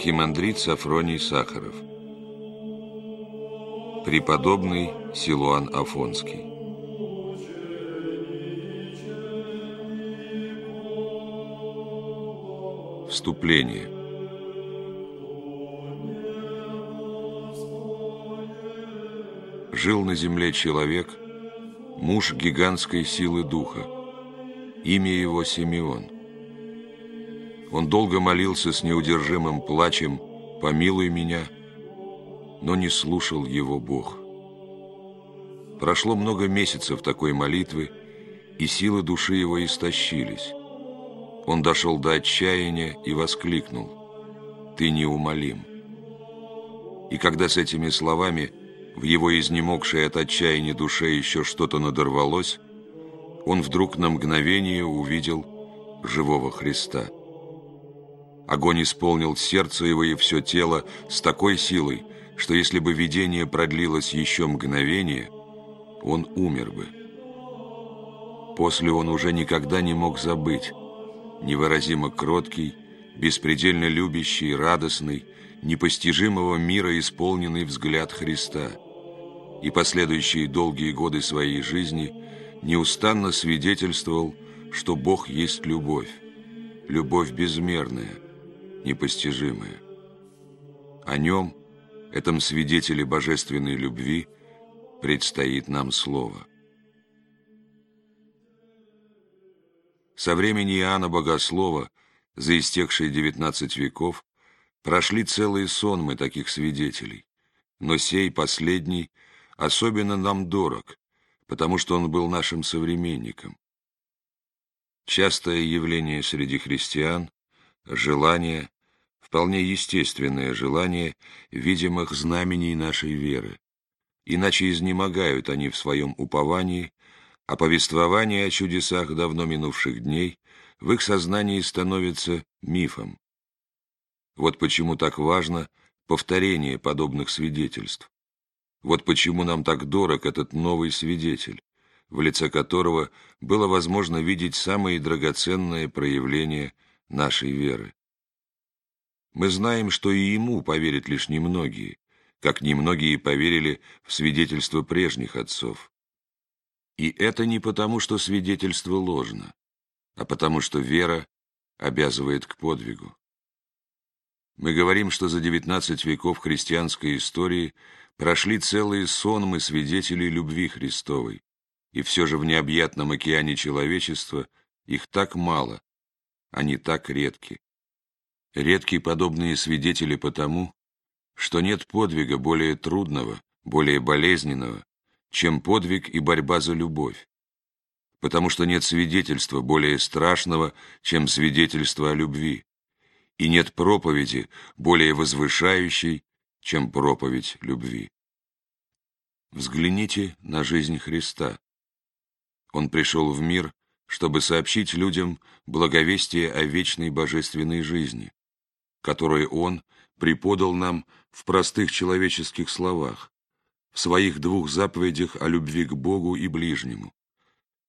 Архимандрит Сафроний Сахаров. Преподобный Силуан Афонский. Вступление. Жил на земле человек, муж гигантской силы духа. Имя его Симеон – он долго молился с неудержимым плачем «Помилуй меня», но не слушал его Бог. Прошло много месяцев такой молитвы, и силы души его истощились. Он дошел до отчаяния и воскликнул «Ты неумолим». И когда с этими словами в его изнемогшей от отчаяния душе еще что-то надорвалось, он вдруг на мгновение увидел живого Христа – Огонь исполнил сердце его и все тело с такой силой, что если бы видение продлилось еще мгновение, он умер бы. После он уже никогда не мог забыть невыразимо кроткий, беспредельно любящий, радостный, непостижимого мира исполненный взгляд Христа. И последующие долгие годы своей жизни неустанно свидетельствовал, что Бог есть любовь, любовь безмерная – непостижимое. О нем, этом свидетеле божественной любви, предстоит нам слово. Со времени Иоанна Богослова, за истекшие девятнадцать веков, прошли целые сонмы таких свидетелей, но сей последний особенно нам дорог, потому что он был нашим современником. Частое явление среди христиан желание, вполне естественное желание видимых знамений нашей веры. Иначе изнемогают они в своем уповании, а повествование о чудесах давно минувших дней в их сознании становится мифом. Вот почему так важно повторение подобных свидетельств. Вот почему нам так дорог этот новый свидетель, в лице которого было возможно видеть самые драгоценные проявления нашей веры. Мы знаем, что и ему поверят лишь немногие, как немногие поверили в свидетельство прежних отцов. И это не потому, что свидетельство ложно, а потому, что вера обязывает к подвигу. Мы говорим, что за девятнадцать веков христианской истории прошли целые сонмы свидетелей любви Христовой, и все же в необъятном океане человечества их так мало, они так редки. Редки подобные свидетели потому, что нет подвига более трудного, более болезненного, чем подвиг и борьба за любовь, потому что нет свидетельства более страшного, чем свидетельство о любви, и нет проповеди более возвышающей, чем проповедь любви. Взгляните на жизнь Христа. Он пришел в мир чтобы сообщить людям благовестие о вечной божественной жизни, которое Он преподал нам в простых человеческих словах, в своих двух заповедях о любви к Богу и ближнему.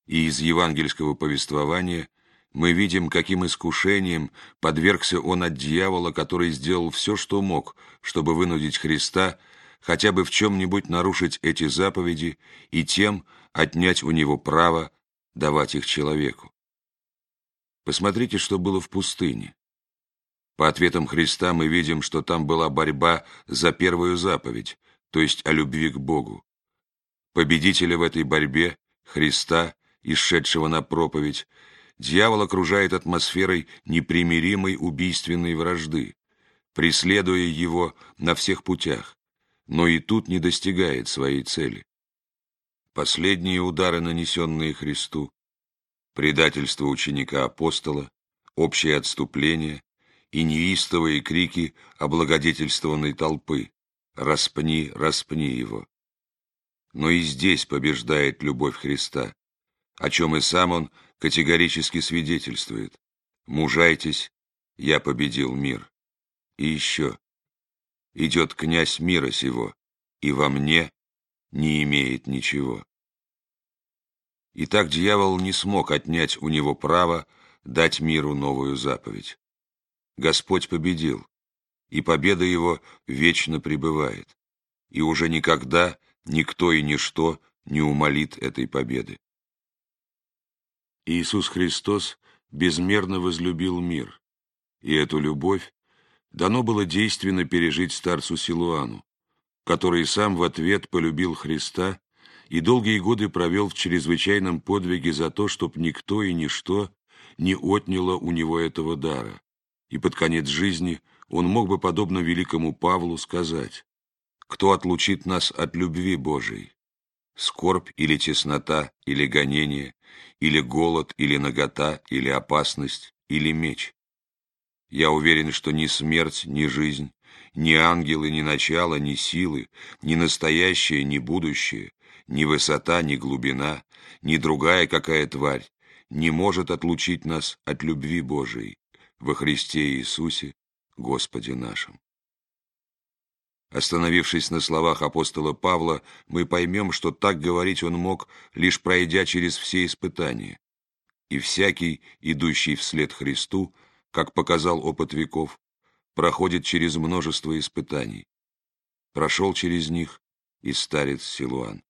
И из евангельского повествования мы видим, каким искушением подвергся он от дьявола, который сделал все, что мог, чтобы вынудить Христа хотя бы в чем-нибудь нарушить эти заповеди и тем отнять у него право давать их человеку. Посмотрите, что было в пустыне. По ответам Христа мы видим, что там была борьба за первую заповедь, то есть о любви к Богу. Победителя в этой борьбе, Христа, исшедшего на проповедь, дьявол окружает атмосферой непримиримой убийственной вражды, преследуя его на всех путях, но и тут не достигает своей цели. Последние удары, нанесенные Христу, предательство ученика-апостола, общее отступление и неистовые крики облагодетельствованной толпы «Распни, распни его!». Но и здесь побеждает любовь Христа, о чем и сам он категорически свидетельствует. «Мужайтесь, я победил мир». И еще. «Идет князь мира сего, и во мне не имеет ничего. И так дьявол не смог отнять у него право дать миру новую заповедь. Господь победил, и победа его вечно пребывает, и уже никогда никто и ничто не умолит этой победы. Иисус Христос безмерно возлюбил мир, и эту любовь дано было действенно пережить старцу Силуану, который сам в ответ полюбил Христа и долгие годы провел в чрезвычайном подвиге за то, чтоб никто и ничто не отняло у него этого дара, и под конец жизни он мог бы, подобно великому Павлу, сказать «Кто отлучит нас от любви Божией? Скорбь или теснота, или гонение, или голод, или нагота, или опасность, или меч?» Я уверен, что ни смерть, ни жизнь, ни ангелы, ни начало, ни силы, ни настоящее, ни будущее, ни высота, ни глубина, ни другая какая тварь не может отлучить нас от любви Божией во Христе Иисусе, Господе нашим. Остановившись на словах апостола Павла, мы поймем, что так говорить он мог, лишь пройдя через все испытания. И всякий, идущий вслед Христу, как показал опыт веков, проходит через множество испытаний. Прошел через них и старец Силуан.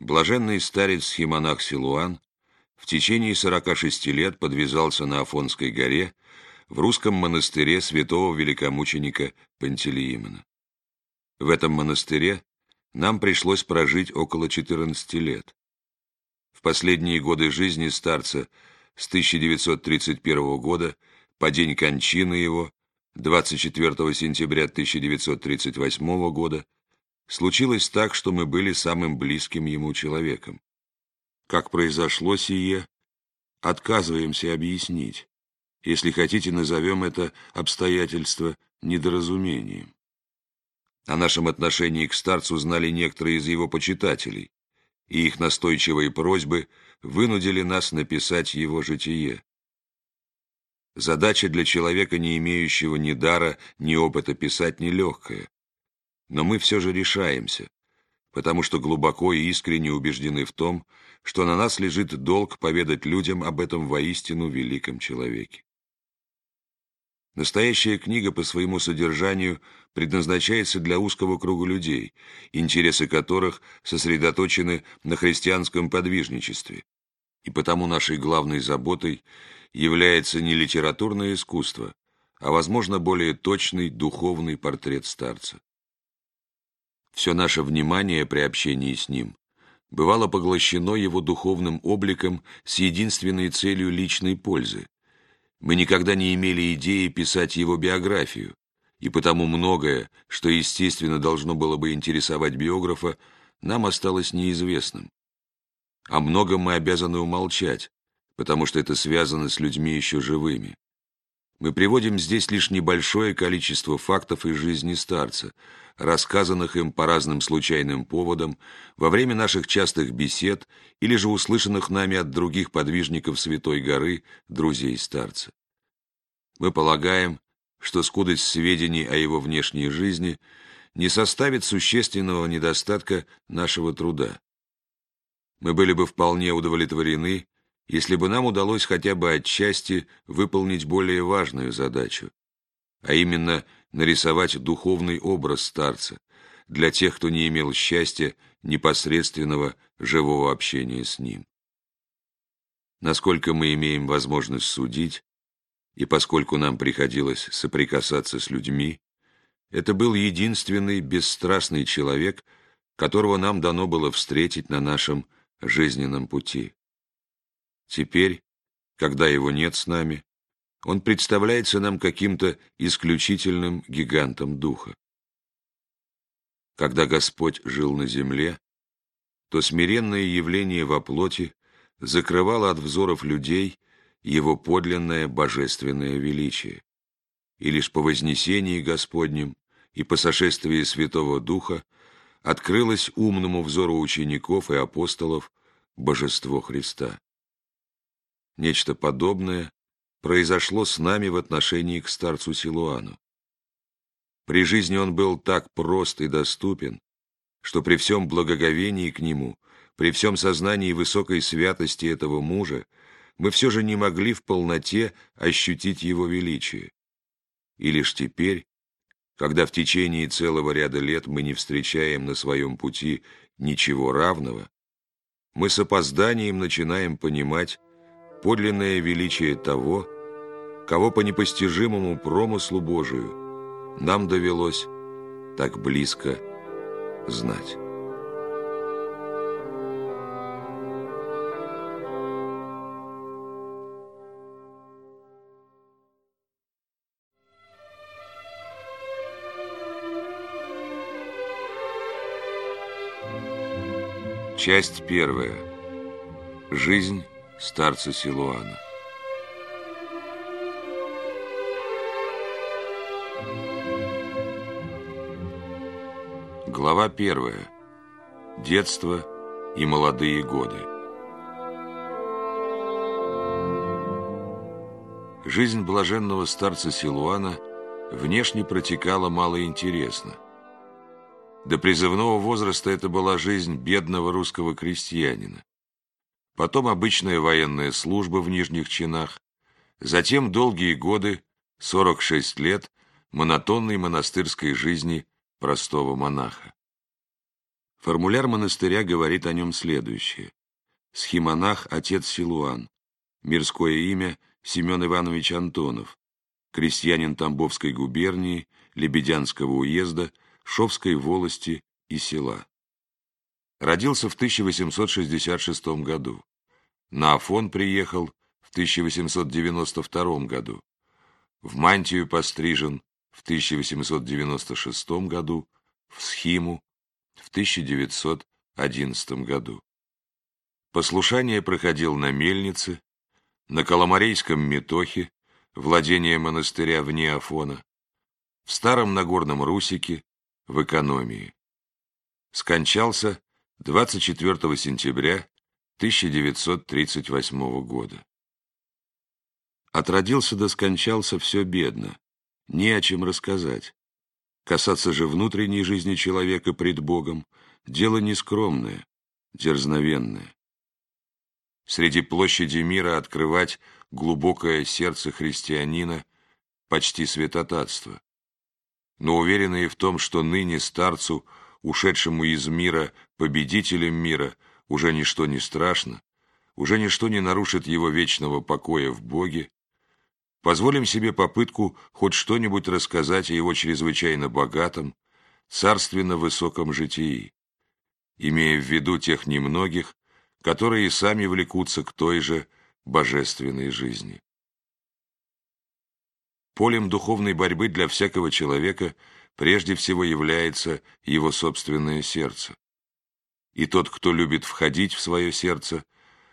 Блаженный старец-химонах Силуан в течение 46 лет подвязался на Афонской горе в русском монастыре святого великомученика Пантелеимона. В этом монастыре нам пришлось прожить около 14 лет. В последние годы жизни старца с 1931 года по день кончины его, 24 сентября 1938 года, случилось так, что мы были самым близким ему человеком. Как произошло сие, отказываемся объяснить. Если хотите, назовем это обстоятельство недоразумением. О нашем отношении к старцу знали некоторые из его почитателей, и их настойчивые просьбы – вынудили нас написать его житие. Задача для человека, не имеющего ни дара, ни опыта писать, нелегкая. Но мы все же решаемся, потому что глубоко и искренне убеждены в том, что на нас лежит долг поведать людям об этом воистину великом человеке. Настоящая книга по своему содержанию предназначается для узкого круга людей, интересы которых сосредоточены на христианском подвижничестве. И потому нашей главной заботой является не литературное искусство, а, возможно, более точный духовный портрет старца. Все наше внимание при общении с ним бывало поглощено его духовным обликом с единственной целью личной пользы, мы никогда не имели идеи писать его биографию, и потому многое, что, естественно, должно было бы интересовать биографа, нам осталось неизвестным. О многом мы обязаны умолчать, потому что это связано с людьми еще живыми. Мы приводим здесь лишь небольшое количество фактов из жизни старца, рассказанных им по разным случайным поводам во время наших частых бесед или же услышанных нами от других подвижников Святой горы, друзей старца. Мы полагаем, что скудость сведений о его внешней жизни не составит существенного недостатка нашего труда. Мы были бы вполне удовлетворены, если бы нам удалось хотя бы отчасти выполнить более важную задачу, а именно нарисовать духовный образ старца для тех, кто не имел счастья непосредственного живого общения с ним. Насколько мы имеем возможность судить, и поскольку нам приходилось соприкасаться с людьми, это был единственный бесстрастный человек, которого нам дано было встретить на нашем жизненном пути. Теперь, когда его нет с нами, он представляется нам каким-то исключительным гигантом духа. Когда Господь жил на земле, то смиренное явление во плоти закрывало от взоров людей его подлинное божественное величие. И лишь по вознесении Господнем и по сошествии Святого Духа открылось умному взору учеников и апостолов божество Христа. Нечто подобное произошло с нами в отношении к старцу Силуану. При жизни он был так прост и доступен, что при всем благоговении к нему, при всем сознании высокой святости этого мужа, мы все же не могли в полноте ощутить его величие. И лишь теперь, когда в течение целого ряда лет мы не встречаем на своем пути ничего равного, мы с опозданием начинаем понимать подлинное величие того, кого по непостижимому промыслу Божию нам довелось так близко знать. Часть первая. Жизнь старца Силуана. Глава первая. Детство и молодые годы. Жизнь блаженного старца Силуана внешне протекала малоинтересно. До призывного возраста это была жизнь бедного русского крестьянина. Потом обычная военная служба в нижних чинах, затем долгие годы, 46 лет, монотонной монастырской жизни простого монаха. Формуляр монастыря говорит о нем следующее. Схимонах отец Силуан, мирское имя Семен Иванович Антонов, крестьянин Тамбовской губернии, Лебедянского уезда, Шовской волости и села. Родился в 1866 году. На Афон приехал в 1892 году. В мантию пострижен в 1896 году, в схиму в 1911 году. Послушание проходил на Мельнице, на Коломарейском метохе, владение монастыря вне Афона, в Старом Нагорном Русике, в экономии. Скончался 24 сентября 1938 года. Отродился да скончался все бедно, не о чем рассказать. Касаться же внутренней жизни человека пред Богом – дело нескромное, дерзновенное. Среди площади мира открывать глубокое сердце христианина – почти святотатство но уверенные в том, что ныне старцу, ушедшему из мира, победителем мира, уже ничто не страшно, уже ничто не нарушит его вечного покоя в Боге, позволим себе попытку хоть что-нибудь рассказать о его чрезвычайно богатом, царственно высоком житии, имея в виду тех немногих, которые сами влекутся к той же божественной жизни. Полем духовной борьбы для всякого человека прежде всего является его собственное сердце. И тот, кто любит входить в свое сердце,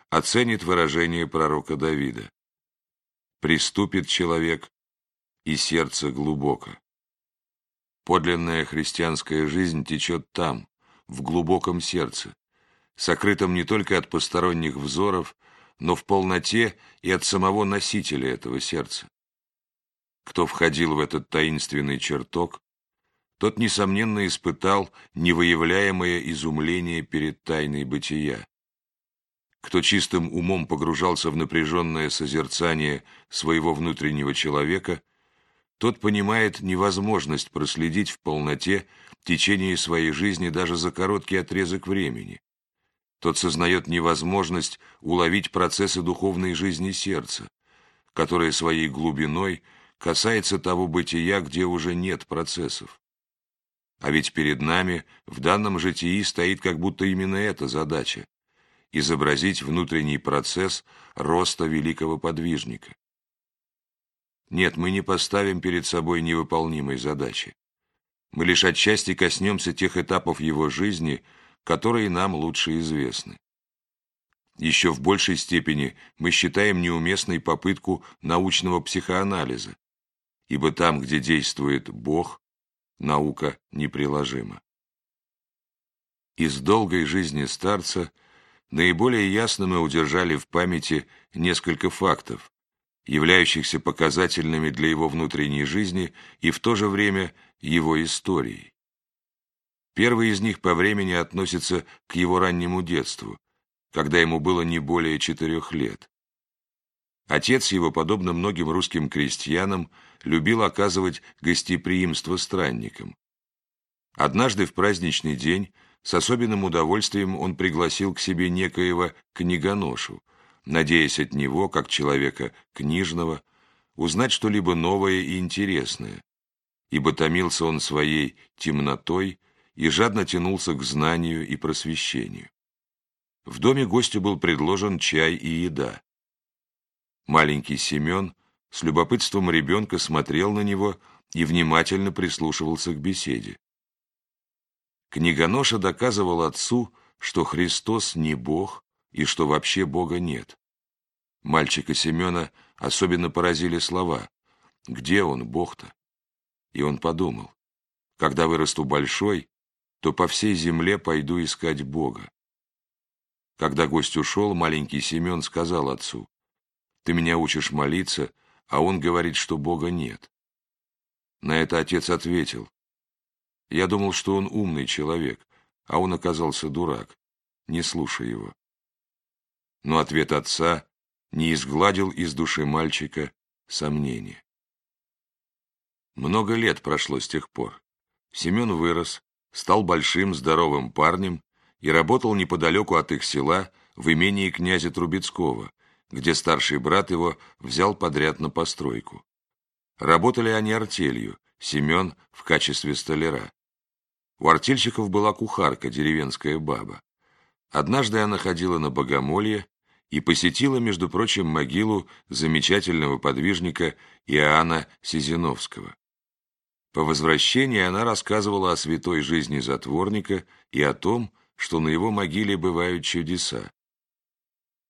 оценит выражение пророка Давида. «Приступит человек, и сердце глубоко». Подлинная христианская жизнь течет там, в глубоком сердце, сокрытом не только от посторонних взоров, но в полноте и от самого носителя этого сердца. Кто входил в этот таинственный чертог, тот, несомненно, испытал невыявляемое изумление перед тайной бытия. Кто чистым умом погружался в напряженное созерцание своего внутреннего человека, тот понимает невозможность проследить в полноте течение своей жизни даже за короткий отрезок времени. Тот сознает невозможность уловить процессы духовной жизни сердца, которые своей глубиной – касается того бытия, где уже нет процессов. А ведь перед нами в данном житии стоит как будто именно эта задача – изобразить внутренний процесс роста великого подвижника. Нет, мы не поставим перед собой невыполнимой задачи. Мы лишь отчасти коснемся тех этапов его жизни, которые нам лучше известны. Еще в большей степени мы считаем неуместной попытку научного психоанализа, ибо там, где действует Бог, наука неприложима. Из долгой жизни старца наиболее ясно мы удержали в памяти несколько фактов, являющихся показательными для его внутренней жизни и в то же время его историей. Первый из них по времени относится к его раннему детству, когда ему было не более четырех лет. Отец его, подобно многим русским крестьянам, любил оказывать гостеприимство странникам. Однажды в праздничный день с особенным удовольствием он пригласил к себе некоего книгоношу, надеясь от него, как человека книжного, узнать что-либо новое и интересное, ибо томился он своей темнотой и жадно тянулся к знанию и просвещению. В доме гостю был предложен чай и еда. Маленький Семен с любопытством ребенка смотрел на него и внимательно прислушивался к беседе. Книгоноша доказывал отцу, что Христос не Бог и что вообще Бога нет. Мальчика Семена особенно поразили слова «Где он, Бог-то?» И он подумал, «Когда вырасту большой, то по всей земле пойду искать Бога». Когда гость ушел, маленький Семен сказал отцу, «Ты меня учишь молиться, а он говорит, что Бога нет». На это отец ответил, «Я думал, что он умный человек, а он оказался дурак. Не слушай его». Но ответ отца не изгладил из души мальчика сомнения. Много лет прошло с тех пор. Семен вырос, стал большим, здоровым парнем и работал неподалеку от их села в имении князя Трубецкого, где старший брат его взял подряд на постройку. Работали они артелью, Семен в качестве столяра. У артельщиков была кухарка, деревенская баба. Однажды она ходила на богомолье и посетила, между прочим, могилу замечательного подвижника Иоанна Сизиновского. По возвращении она рассказывала о святой жизни затворника и о том, что на его могиле бывают чудеса.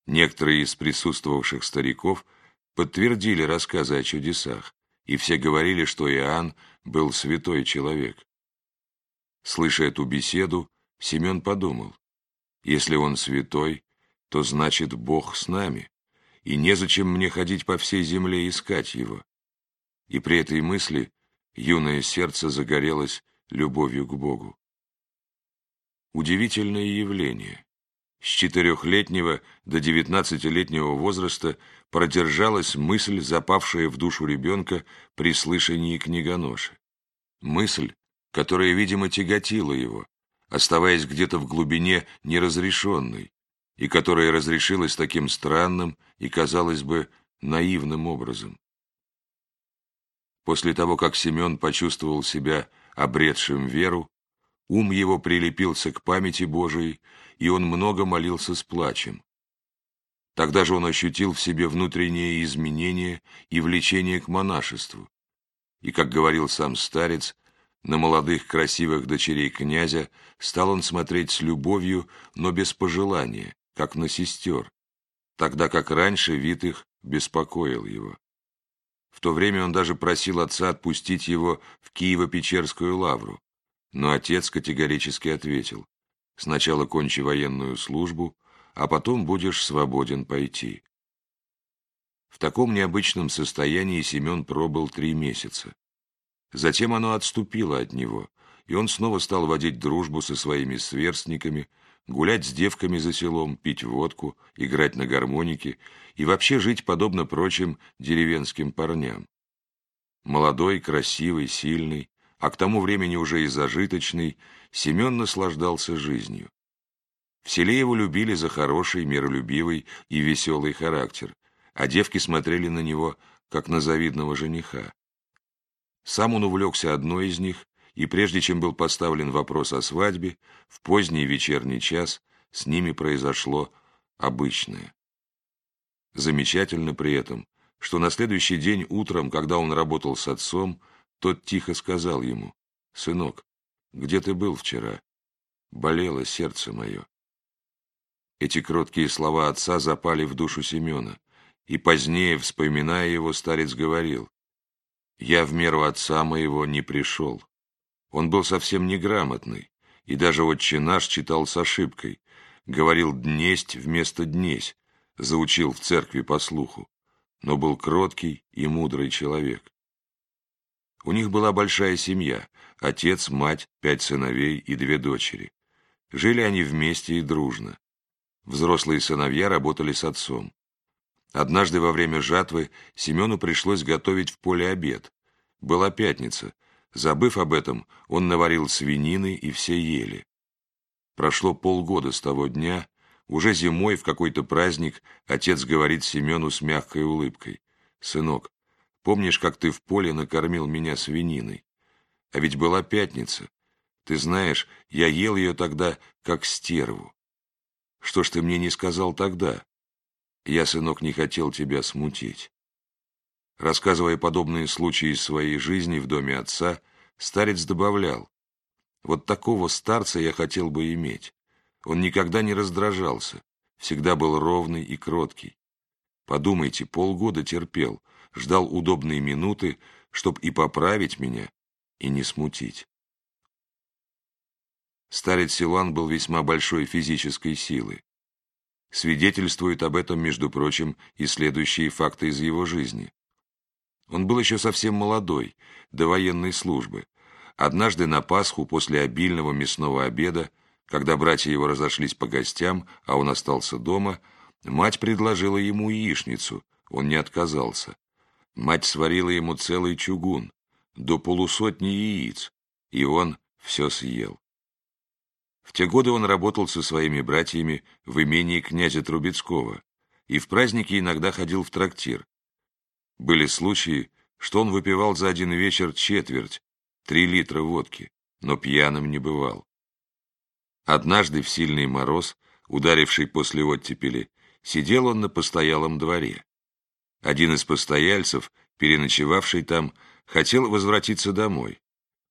Некоторые из присутствовавших стариков подтвердили рассказы о чудесах, и все говорили, что Иоанн был святой человек. Слыша эту беседу, Семен подумал, если он святой, то значит Бог с нами, и незачем мне ходить по всей земле искать Его. И при этой мысли юное сердце загорелось любовью к Богу. Удивительное явление. С четырехлетнего до девятнадцатилетнего возраста продержалась мысль, запавшая в душу ребенка при слышании книгоноши. Мысль, которая, видимо, тяготила его, оставаясь где-то в глубине неразрешенной, и которая разрешилась таким странным и, казалось бы, наивным образом. После того, как Семен почувствовал себя обретшим веру, ум его прилепился к памяти Божией, и он много молился с плачем. Тогда же он ощутил в себе внутренние изменения и влечение к монашеству. И, как говорил сам старец, на молодых красивых дочерей князя стал он смотреть с любовью, но без пожелания, как на сестер, тогда как раньше вид их беспокоил его. В то время он даже просил отца отпустить его в Киево-Печерскую лавру, но отец категорически ответил, «Сначала кончи военную службу, а потом будешь свободен пойти». В таком необычном состоянии Семен пробыл три месяца. Затем оно отступило от него, и он снова стал водить дружбу со своими сверстниками, гулять с девками за селом, пить водку, играть на гармонике и вообще жить подобно прочим деревенским парням. Молодой, красивый, сильный, а к тому времени уже и зажиточный, Семен наслаждался жизнью. В селе его любили за хороший, миролюбивый и веселый характер, а девки смотрели на него, как на завидного жениха. Сам он увлекся одной из них и прежде чем был поставлен вопрос о свадьбе, в поздний вечерний час с ними произошло обычное. Замечательно при этом, что на следующий день утром, когда он работал с отцом, тот тихо сказал ему, «Сынок, где ты был вчера? Болело сердце мое». Эти кроткие слова отца запали в душу Семена, и позднее, вспоминая его, старец говорил, «Я в меру отца моего не пришел, он был совсем неграмотный, и даже отче наш читал с ошибкой, говорил «днесть» вместо «днесь», заучил в церкви по слуху, но был кроткий и мудрый человек. У них была большая семья, отец, мать, пять сыновей и две дочери. Жили они вместе и дружно. Взрослые сыновья работали с отцом. Однажды во время жатвы Семену пришлось готовить в поле обед. Была пятница. Забыв об этом, он наварил свинины, и все ели. Прошло полгода с того дня. Уже зимой в какой-то праздник отец говорит Семену с мягкой улыбкой. «Сынок, помнишь, как ты в поле накормил меня свининой? А ведь была пятница. Ты знаешь, я ел ее тогда, как стерву. Что ж ты мне не сказал тогда? Я, сынок, не хотел тебя смутить. Рассказывая подобные случаи из своей жизни в доме отца, старец добавлял, «Вот такого старца я хотел бы иметь. Он никогда не раздражался, всегда был ровный и кроткий. Подумайте, полгода терпел, ждал удобные минуты, чтоб и поправить меня, и не смутить». Старец Силан был весьма большой физической силы. Свидетельствуют об этом, между прочим, и следующие факты из его жизни. Он был еще совсем молодой, до военной службы. Однажды на Пасху после обильного мясного обеда, когда братья его разошлись по гостям, а он остался дома, мать предложила ему яичницу, он не отказался. Мать сварила ему целый чугун, до полусотни яиц, и он все съел. В те годы он работал со своими братьями в имении князя Трубецкого и в праздники иногда ходил в трактир. Были случаи, что он выпивал за один вечер четверть, три литра водки, но пьяным не бывал. Однажды в сильный мороз, ударивший после оттепели, сидел он на постоялом дворе. Один из постояльцев, переночевавший там, хотел возвратиться домой.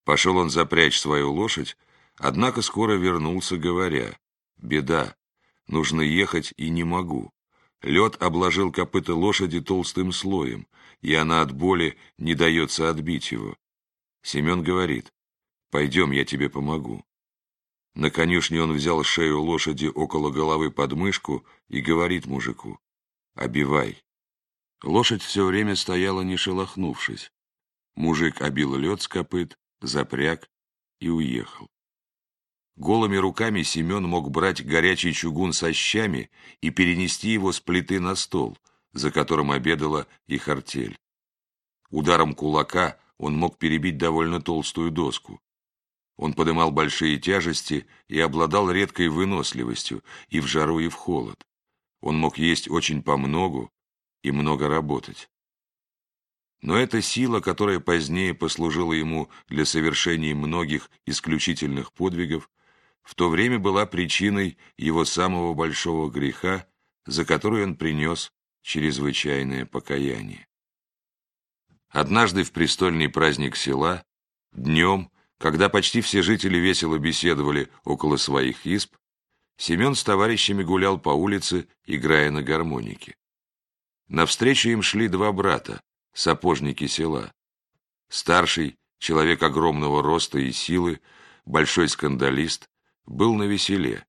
Пошел он запрячь свою лошадь, Однако скоро вернулся, говоря, «Беда, нужно ехать и не могу». Лед обложил копыта лошади толстым слоем, и она от боли не дается отбить его. Семен говорит, «Пойдем, я тебе помогу». На конюшне он взял шею лошади около головы под мышку и говорит мужику, «Обивай». Лошадь все время стояла, не шелохнувшись. Мужик обил лед с копыт, запряг и уехал. Голыми руками Семен мог брать горячий чугун со щами и перенести его с плиты на стол, за которым обедала их артель. Ударом кулака он мог перебить довольно толстую доску. Он подымал большие тяжести и обладал редкой выносливостью и в жару, и в холод. Он мог есть очень помногу и много работать. Но эта сила, которая позднее послужила ему для совершения многих исключительных подвигов, в то время была причиной его самого большого греха, за который он принес чрезвычайное покаяние. Однажды в престольный праздник села, днем, когда почти все жители весело беседовали около своих изб, Семен с товарищами гулял по улице, играя на гармонике. Навстречу им шли два брата, сапожники села. Старший, человек огромного роста и силы, большой скандалист, был на веселе.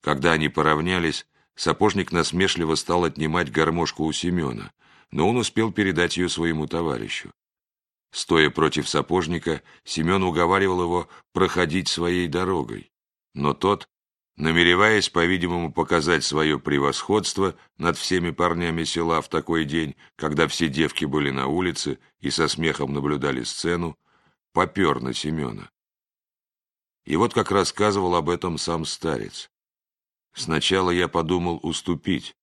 Когда они поравнялись, сапожник насмешливо стал отнимать гармошку у Семена, но он успел передать ее своему товарищу. Стоя против сапожника, Семен уговаривал его проходить своей дорогой. Но тот, намереваясь, по-видимому, показать свое превосходство над всеми парнями села в такой день, когда все девки были на улице и со смехом наблюдали сцену, попер на Семена. И вот как рассказывал об этом сам старец. Сначала я подумал уступить,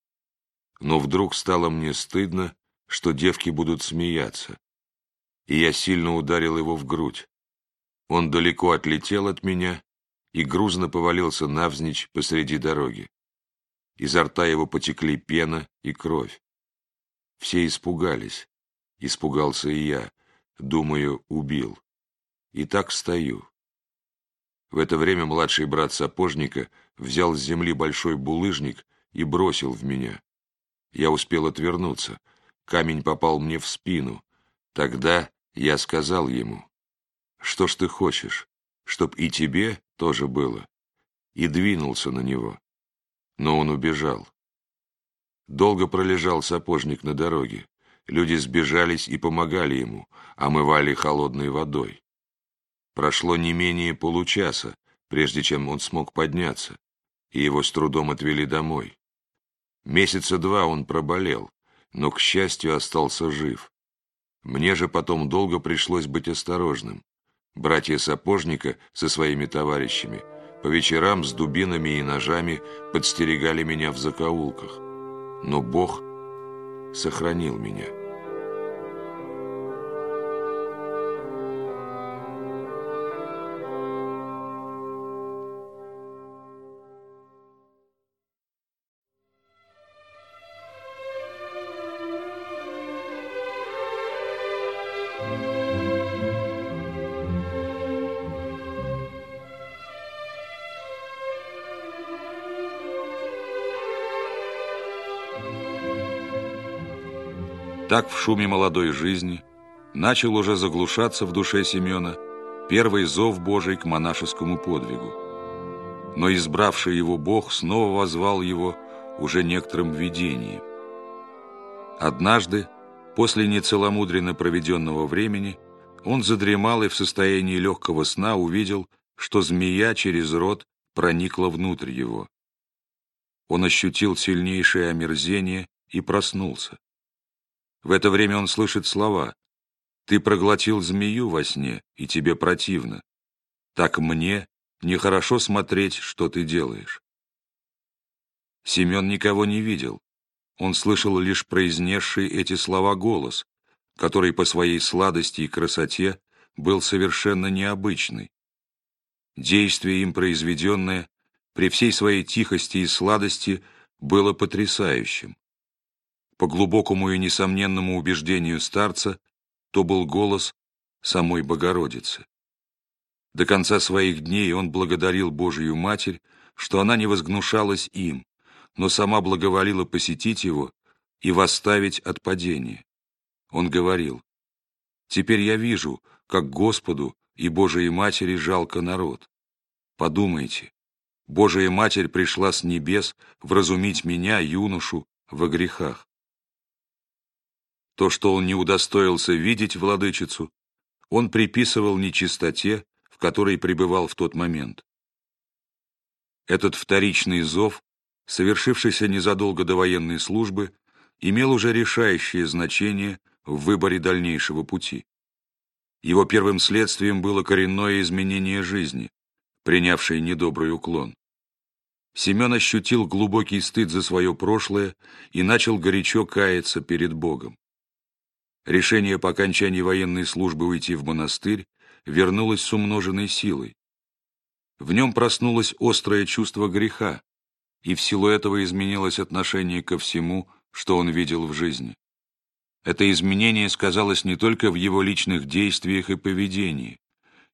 но вдруг стало мне стыдно, что девки будут смеяться. И я сильно ударил его в грудь. Он далеко отлетел от меня и грузно повалился навзничь посреди дороги. Изо рта его потекли пена и кровь. Все испугались. Испугался и я. Думаю, убил. И так стою. В это время младший брат сапожника взял с земли большой булыжник и бросил в меня. Я успел отвернуться. Камень попал мне в спину. Тогда я сказал ему, «Что ж ты хочешь, чтоб и тебе тоже было?» И двинулся на него. Но он убежал. Долго пролежал сапожник на дороге. Люди сбежались и помогали ему, омывали холодной водой. Прошло не менее получаса, прежде чем он смог подняться, и его с трудом отвели домой. Месяца два он проболел, но, к счастью, остался жив. Мне же потом долго пришлось быть осторожным. Братья Сапожника со своими товарищами по вечерам с дубинами и ножами подстерегали меня в закоулках. Но Бог сохранил меня. Так в шуме молодой жизни начал уже заглушаться в душе Семена первый зов Божий к монашескому подвигу. Но избравший его Бог снова возвал его уже некоторым видением. Однажды, после нецеломудренно проведенного времени, он задремал и в состоянии легкого сна увидел, что змея через рот проникла внутрь его. Он ощутил сильнейшее омерзение и проснулся. В это время он слышит слова «Ты проглотил змею во сне, и тебе противно. Так мне нехорошо смотреть, что ты делаешь». Семен никого не видел. Он слышал лишь произнесший эти слова голос, который по своей сладости и красоте был совершенно необычный. Действие им произведенное при всей своей тихости и сладости было потрясающим. По глубокому и несомненному убеждению старца, то был голос самой Богородицы. До конца своих дней он благодарил Божию Матерь, что она не возгнушалась им, но сама благоволила посетить его и восставить от падения. Он говорил, «Теперь я вижу, как Господу и Божией Матери жалко народ. Подумайте, Божия Матерь пришла с небес вразумить меня, юношу, во грехах. То, что он не удостоился видеть владычицу, он приписывал нечистоте, в которой пребывал в тот момент. Этот вторичный зов, совершившийся незадолго до военной службы, имел уже решающее значение в выборе дальнейшего пути. Его первым следствием было коренное изменение жизни, принявшее недобрый уклон. Семен ощутил глубокий стыд за свое прошлое и начал горячо каяться перед Богом. Решение по окончании военной службы уйти в монастырь вернулось с умноженной силой. В нем проснулось острое чувство греха, и в силу этого изменилось отношение ко всему, что он видел в жизни. Это изменение сказалось не только в его личных действиях и поведении,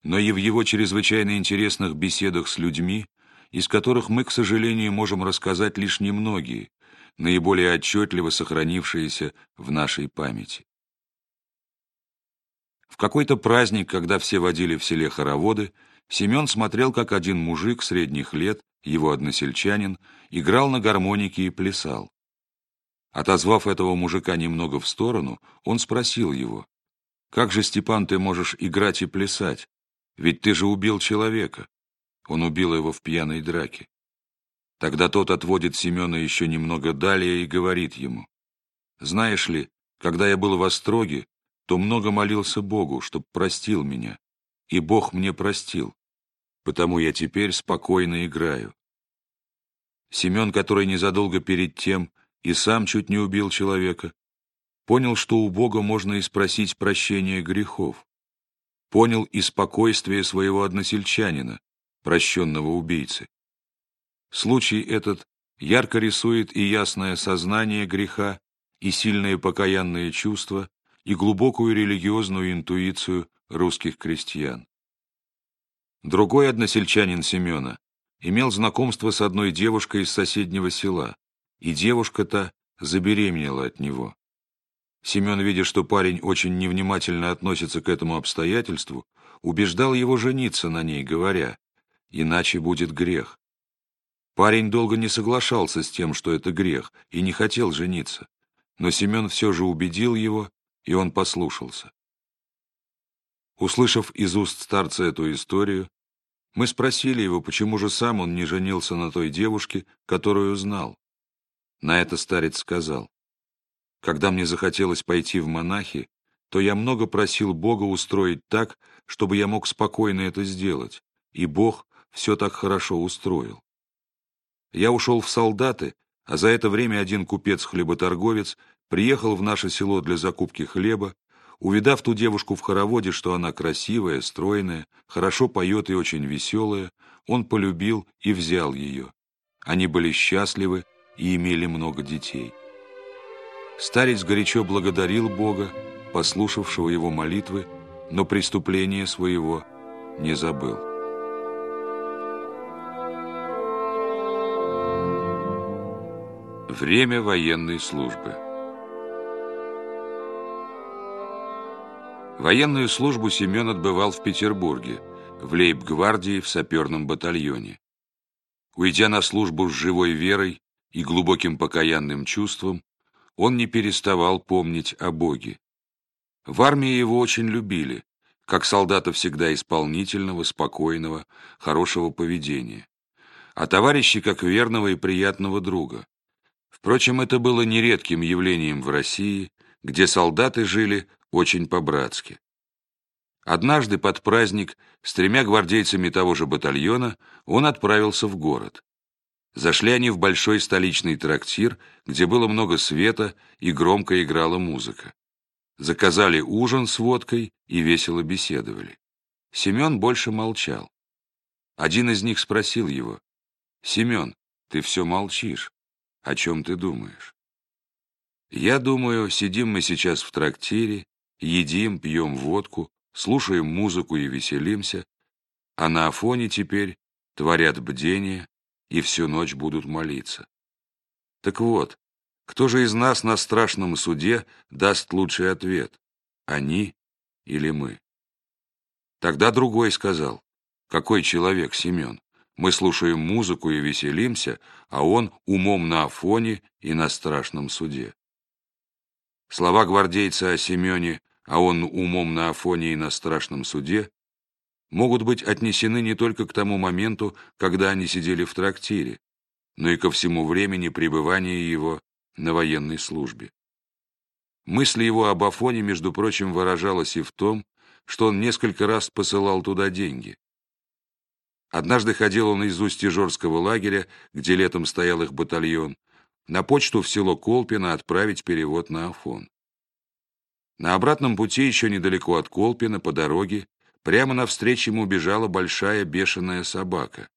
но и в его чрезвычайно интересных беседах с людьми, из которых мы, к сожалению, можем рассказать лишь немногие, наиболее отчетливо сохранившиеся в нашей памяти. Какой-то праздник, когда все водили в селе хороводы, Семен смотрел, как один мужик средних лет, его односельчанин, играл на гармонике и плясал. Отозвав этого мужика немного в сторону, он спросил его, «Как же, Степан, ты можешь играть и плясать? Ведь ты же убил человека». Он убил его в пьяной драке. Тогда тот отводит Семена еще немного далее и говорит ему, «Знаешь ли, когда я был в Остроге, то много молился Богу, чтоб простил меня, и Бог мне простил, потому я теперь спокойно играю. Семен, который незадолго перед тем и сам чуть не убил человека, понял, что у Бога можно и спросить прощения грехов, понял и спокойствие своего односельчанина, прощенного убийцы. Случай этот ярко рисует и ясное сознание греха, и сильное покаянное чувство, и глубокую религиозную интуицию русских крестьян. Другой односельчанин Семена имел знакомство с одной девушкой из соседнего села, и девушка-то забеременела от него. Семен, видя, что парень очень невнимательно относится к этому обстоятельству, убеждал его жениться на ней, говоря, иначе будет грех. Парень долго не соглашался с тем, что это грех, и не хотел жениться, но Семен все же убедил его, и он послушался. Услышав из уст старца эту историю, мы спросили его, почему же сам он не женился на той девушке, которую знал. На это старец сказал, когда мне захотелось пойти в монахи, то я много просил Бога устроить так, чтобы я мог спокойно это сделать, и Бог все так хорошо устроил. Я ушел в солдаты, а за это время один купец-хлеботорговец приехал в наше село для закупки хлеба, увидав ту девушку в хороводе, что она красивая, стройная, хорошо поет и очень веселая, он полюбил и взял ее. Они были счастливы и имели много детей. Старец горячо благодарил Бога, послушавшего его молитвы, но преступление своего не забыл. Время военной службы Военную службу Семен отбывал в Петербурге, в лейб-гвардии в саперном батальоне. Уйдя на службу с живой верой и глубоким покаянным чувством, он не переставал помнить о Боге. В армии его очень любили, как солдата всегда исполнительного, спокойного, хорошего поведения, а товарищи как верного и приятного друга. Впрочем, это было нередким явлением в России, где солдаты жили очень по-братски. Однажды под праздник с тремя гвардейцами того же батальона он отправился в город. Зашли они в большой столичный трактир, где было много света и громко играла музыка. Заказали ужин с водкой и весело беседовали. Семен больше молчал. Один из них спросил его, «Семен, ты все молчишь. О чем ты думаешь?» «Я думаю, сидим мы сейчас в трактире, едим, пьем водку, слушаем музыку и веселимся, а на Афоне теперь творят бдение и всю ночь будут молиться. Так вот, кто же из нас на страшном суде даст лучший ответ? Они или мы? Тогда другой сказал, какой человек Семен? Мы слушаем музыку и веселимся, а он умом на Афоне и на страшном суде. Слова гвардейца о Семене а он умом на Афоне и на страшном суде, могут быть отнесены не только к тому моменту, когда они сидели в трактире, но и ко всему времени пребывания его на военной службе. Мысль его об Афоне, между прочим, выражалась и в том, что он несколько раз посылал туда деньги. Однажды ходил он из Устьежорского лагеря, где летом стоял их батальон, на почту в село Колпино отправить перевод на Афон. На обратном пути еще недалеко от Колпина, по дороге, прямо навстречу ему бежала большая бешеная собака.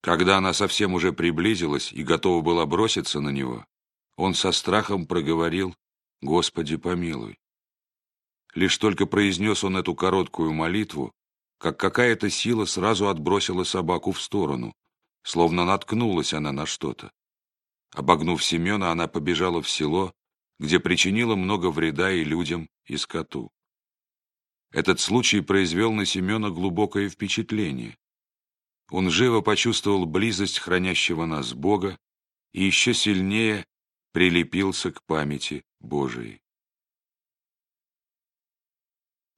Когда она совсем уже приблизилась и готова была броситься на него, он со страхом проговорил «Господи, помилуй». Лишь только произнес он эту короткую молитву, как какая-то сила сразу отбросила собаку в сторону, словно наткнулась она на что-то. Обогнув Семена, она побежала в село, где причинила много вреда и людям, и скоту. Этот случай произвел на Семена глубокое впечатление. Он живо почувствовал близость хранящего нас Бога и еще сильнее прилепился к памяти Божией.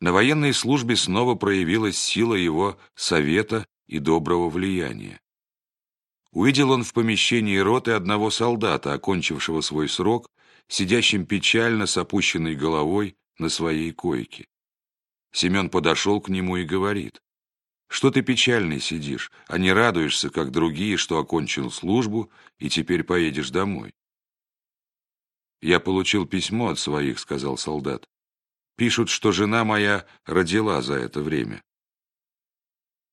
На военной службе снова проявилась сила его совета и доброго влияния. Увидел он в помещении роты одного солдата, окончившего свой срок сидящим печально с опущенной головой на своей койке. Семен подошел к нему и говорит, «Что ты печальный сидишь, а не радуешься, как другие, что окончил службу и теперь поедешь домой?» «Я получил письмо от своих», — сказал солдат. «Пишут, что жена моя родила за это время».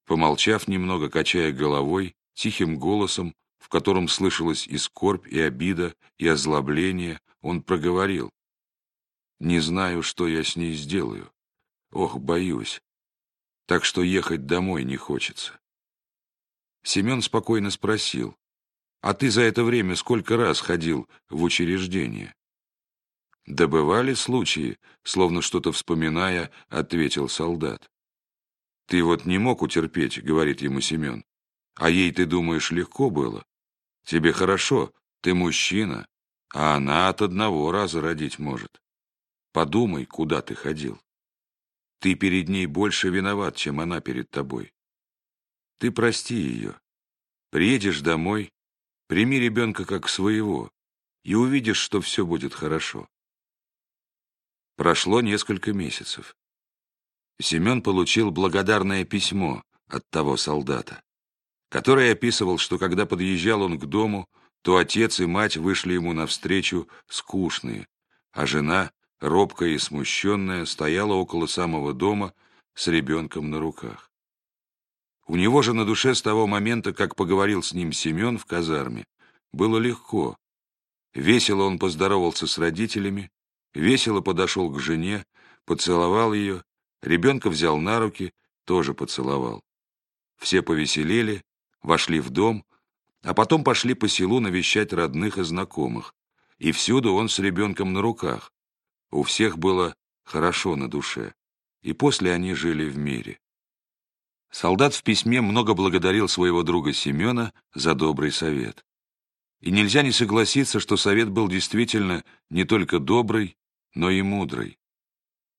Помолчав немного, качая головой, тихим голосом, в котором слышалась и скорбь, и обида, и озлобление, он проговорил. «Не знаю, что я с ней сделаю. Ох, боюсь. Так что ехать домой не хочется». Семен спокойно спросил. «А ты за это время сколько раз ходил в учреждение?» «Да бывали случаи», словно что-то вспоминая, ответил солдат. «Ты вот не мог утерпеть», — говорит ему Семен. «А ей, ты думаешь, легко было? Тебе хорошо, ты мужчина, а она от одного раза родить может. Подумай, куда ты ходил. Ты перед ней больше виноват, чем она перед тобой. Ты прости ее. Приедешь домой, прими ребенка как своего, и увидишь, что все будет хорошо. Прошло несколько месяцев. Семен получил благодарное письмо от того солдата, который описывал, что когда подъезжал он к дому, то отец и мать вышли ему навстречу скучные, а жена, робкая и смущенная, стояла около самого дома с ребенком на руках. У него же на душе с того момента, как поговорил с ним Семен в казарме, было легко. Весело он поздоровался с родителями, весело подошел к жене, поцеловал ее, ребенка взял на руки, тоже поцеловал. Все повеселели, вошли в дом, а потом пошли по селу навещать родных и знакомых. И всюду он с ребенком на руках. У всех было хорошо на душе. И после они жили в мире. Солдат в письме много благодарил своего друга Семена за добрый совет. И нельзя не согласиться, что совет был действительно не только добрый, но и мудрый.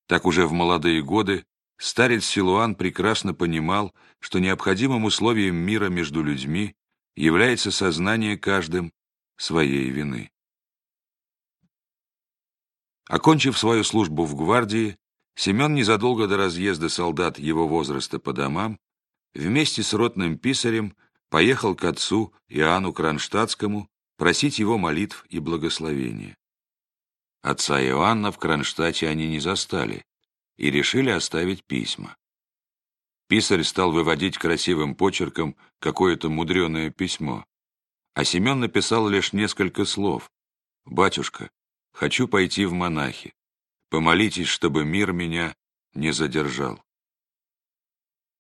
Так уже в молодые годы старец Силуан прекрасно понимал, что необходимым условием мира между людьми является сознание каждым своей вины. Окончив свою службу в гвардии, Семен незадолго до разъезда солдат его возраста по домам вместе с ротным писарем поехал к отцу Иоанну Кронштадтскому просить его молитв и благословения. Отца Иоанна в Кронштадте они не застали и решили оставить письма. Писарь стал выводить красивым почерком какое-то мудреное письмо. А Семен написал лишь несколько слов. «Батюшка, хочу пойти в монахи. Помолитесь, чтобы мир меня не задержал».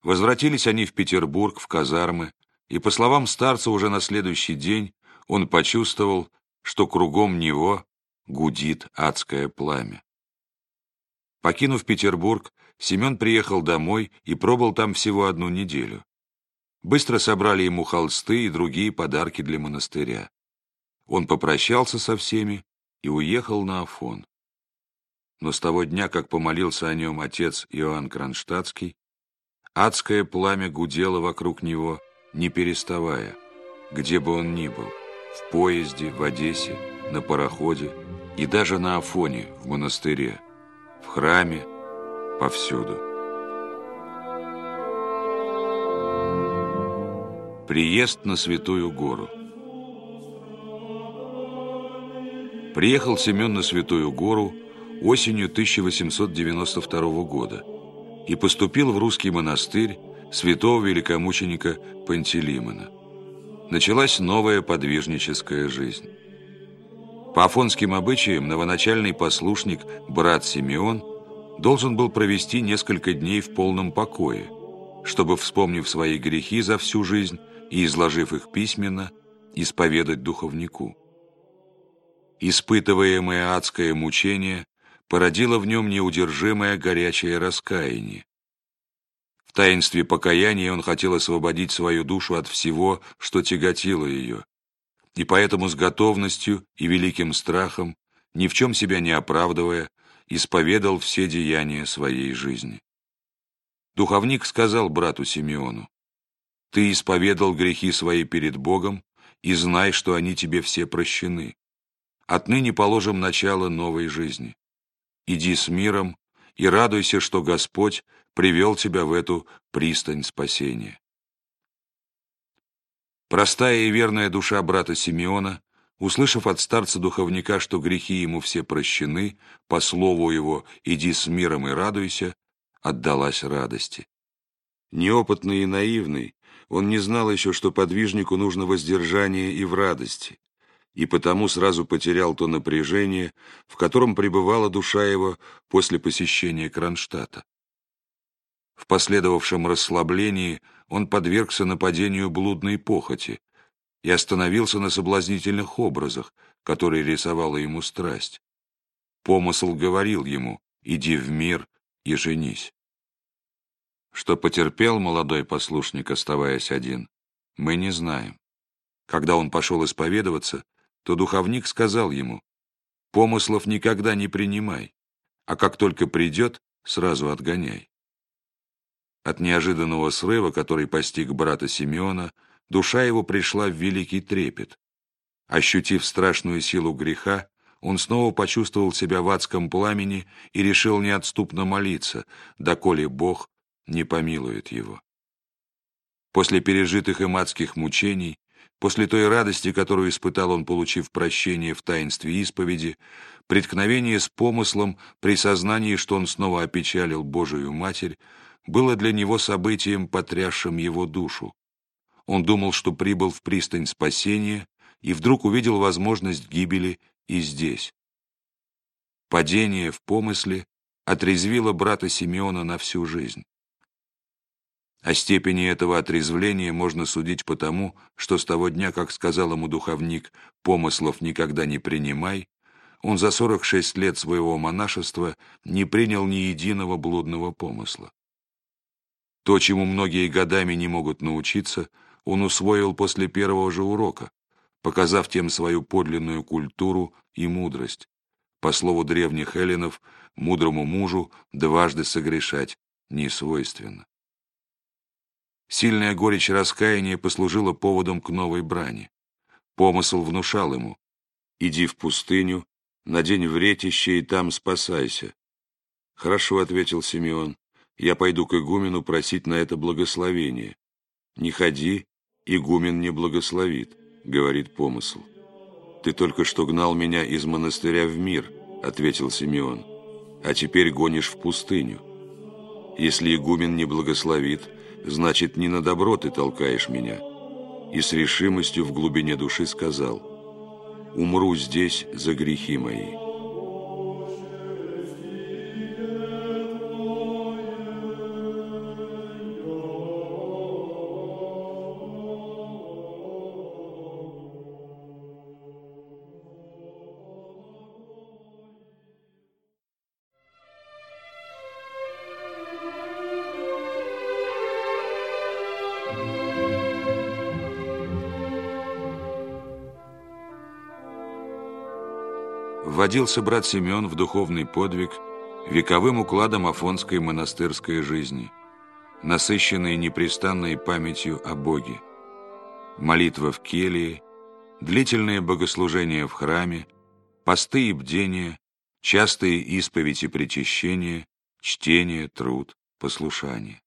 Возвратились они в Петербург, в казармы, и, по словам старца, уже на следующий день он почувствовал, что кругом него гудит адское пламя. Покинув Петербург, Семен приехал домой и пробыл там всего одну неделю. Быстро собрали ему холсты и другие подарки для монастыря. Он попрощался со всеми и уехал на Афон. Но с того дня, как помолился о нем отец Иоанн Кронштадтский, адское пламя гудело вокруг него, не переставая, где бы он ни был, в поезде, в Одессе, на пароходе и даже на Афоне, в монастыре, в храме, повсюду. Приезд на Святую Гору Приехал Семен на Святую Гору осенью 1892 года и поступил в русский монастырь святого великомученика Пантелеймона. Началась новая подвижническая жизнь. По афонским обычаям новоначальный послушник, брат Симеон, должен был провести несколько дней в полном покое, чтобы, вспомнив свои грехи за всю жизнь и изложив их письменно, исповедать духовнику. Испытываемое адское мучение породило в нем неудержимое горячее раскаяние. В таинстве покаяния он хотел освободить свою душу от всего, что тяготило ее, и поэтому с готовностью и великим страхом, ни в чем себя не оправдывая, исповедал все деяния своей жизни. Духовник сказал брату Симеону, «Ты исповедал грехи свои перед Богом, и знай, что они тебе все прощены. Отныне положим начало новой жизни. Иди с миром и радуйся, что Господь привел тебя в эту пристань спасения». Простая и верная душа брата Симеона Услышав от старца-духовника, что грехи ему все прощены, по слову его «иди с миром и радуйся», отдалась радости. Неопытный и наивный, он не знал еще, что подвижнику нужно воздержание и в радости, и потому сразу потерял то напряжение, в котором пребывала душа его после посещения Кронштадта. В последовавшем расслаблении он подвергся нападению блудной похоти, и остановился на соблазнительных образах, которые рисовала ему страсть. Помысл говорил ему «иди в мир и женись». Что потерпел молодой послушник, оставаясь один, мы не знаем. Когда он пошел исповедоваться, то духовник сказал ему «помыслов никогда не принимай, а как только придет, сразу отгоняй». От неожиданного срыва, который постиг брата Симеона, душа его пришла в великий трепет. Ощутив страшную силу греха, он снова почувствовал себя в адском пламени и решил неотступно молиться, доколе Бог не помилует его. После пережитых им адских мучений, после той радости, которую испытал он, получив прощение в таинстве исповеди, преткновение с помыслом при сознании, что он снова опечалил Божию Матерь, было для него событием, потрясшим его душу. Он думал, что прибыл в пристань спасения, и вдруг увидел возможность гибели и здесь. Падение в помысле отрезвило брата Симеона на всю жизнь. О степени этого отрезвления можно судить потому, что с того дня, как сказал ему духовник «помыслов никогда не принимай», он за 46 лет своего монашества не принял ни единого блудного помысла. То, чему многие годами не могут научиться, он усвоил после первого же урока, показав тем свою подлинную культуру и мудрость. По слову древних эллинов, мудрому мужу дважды согрешать не свойственно. Сильная горечь раскаяния послужила поводом к новой брани. Помысл внушал ему «Иди в пустыню, надень вретище и там спасайся». «Хорошо», — ответил Симеон, — «я пойду к игумену просить на это благословение». «Не ходи, игумен не благословит». — говорит помысл. «Ты только что гнал меня из монастыря в мир», — ответил Симеон, «а теперь гонишь в пустыню. Если игумен не благословит, значит, не на добро ты толкаешь меня». И с решимостью в глубине души сказал, «Умру здесь за грехи мои». Вводился брат Семен в духовный подвиг вековым укладом афонской монастырской жизни, насыщенной непрестанной памятью о Боге. Молитва в келии, длительные богослужения в храме, посты и бдения, частые исповеди причащения, чтение, труд, послушание.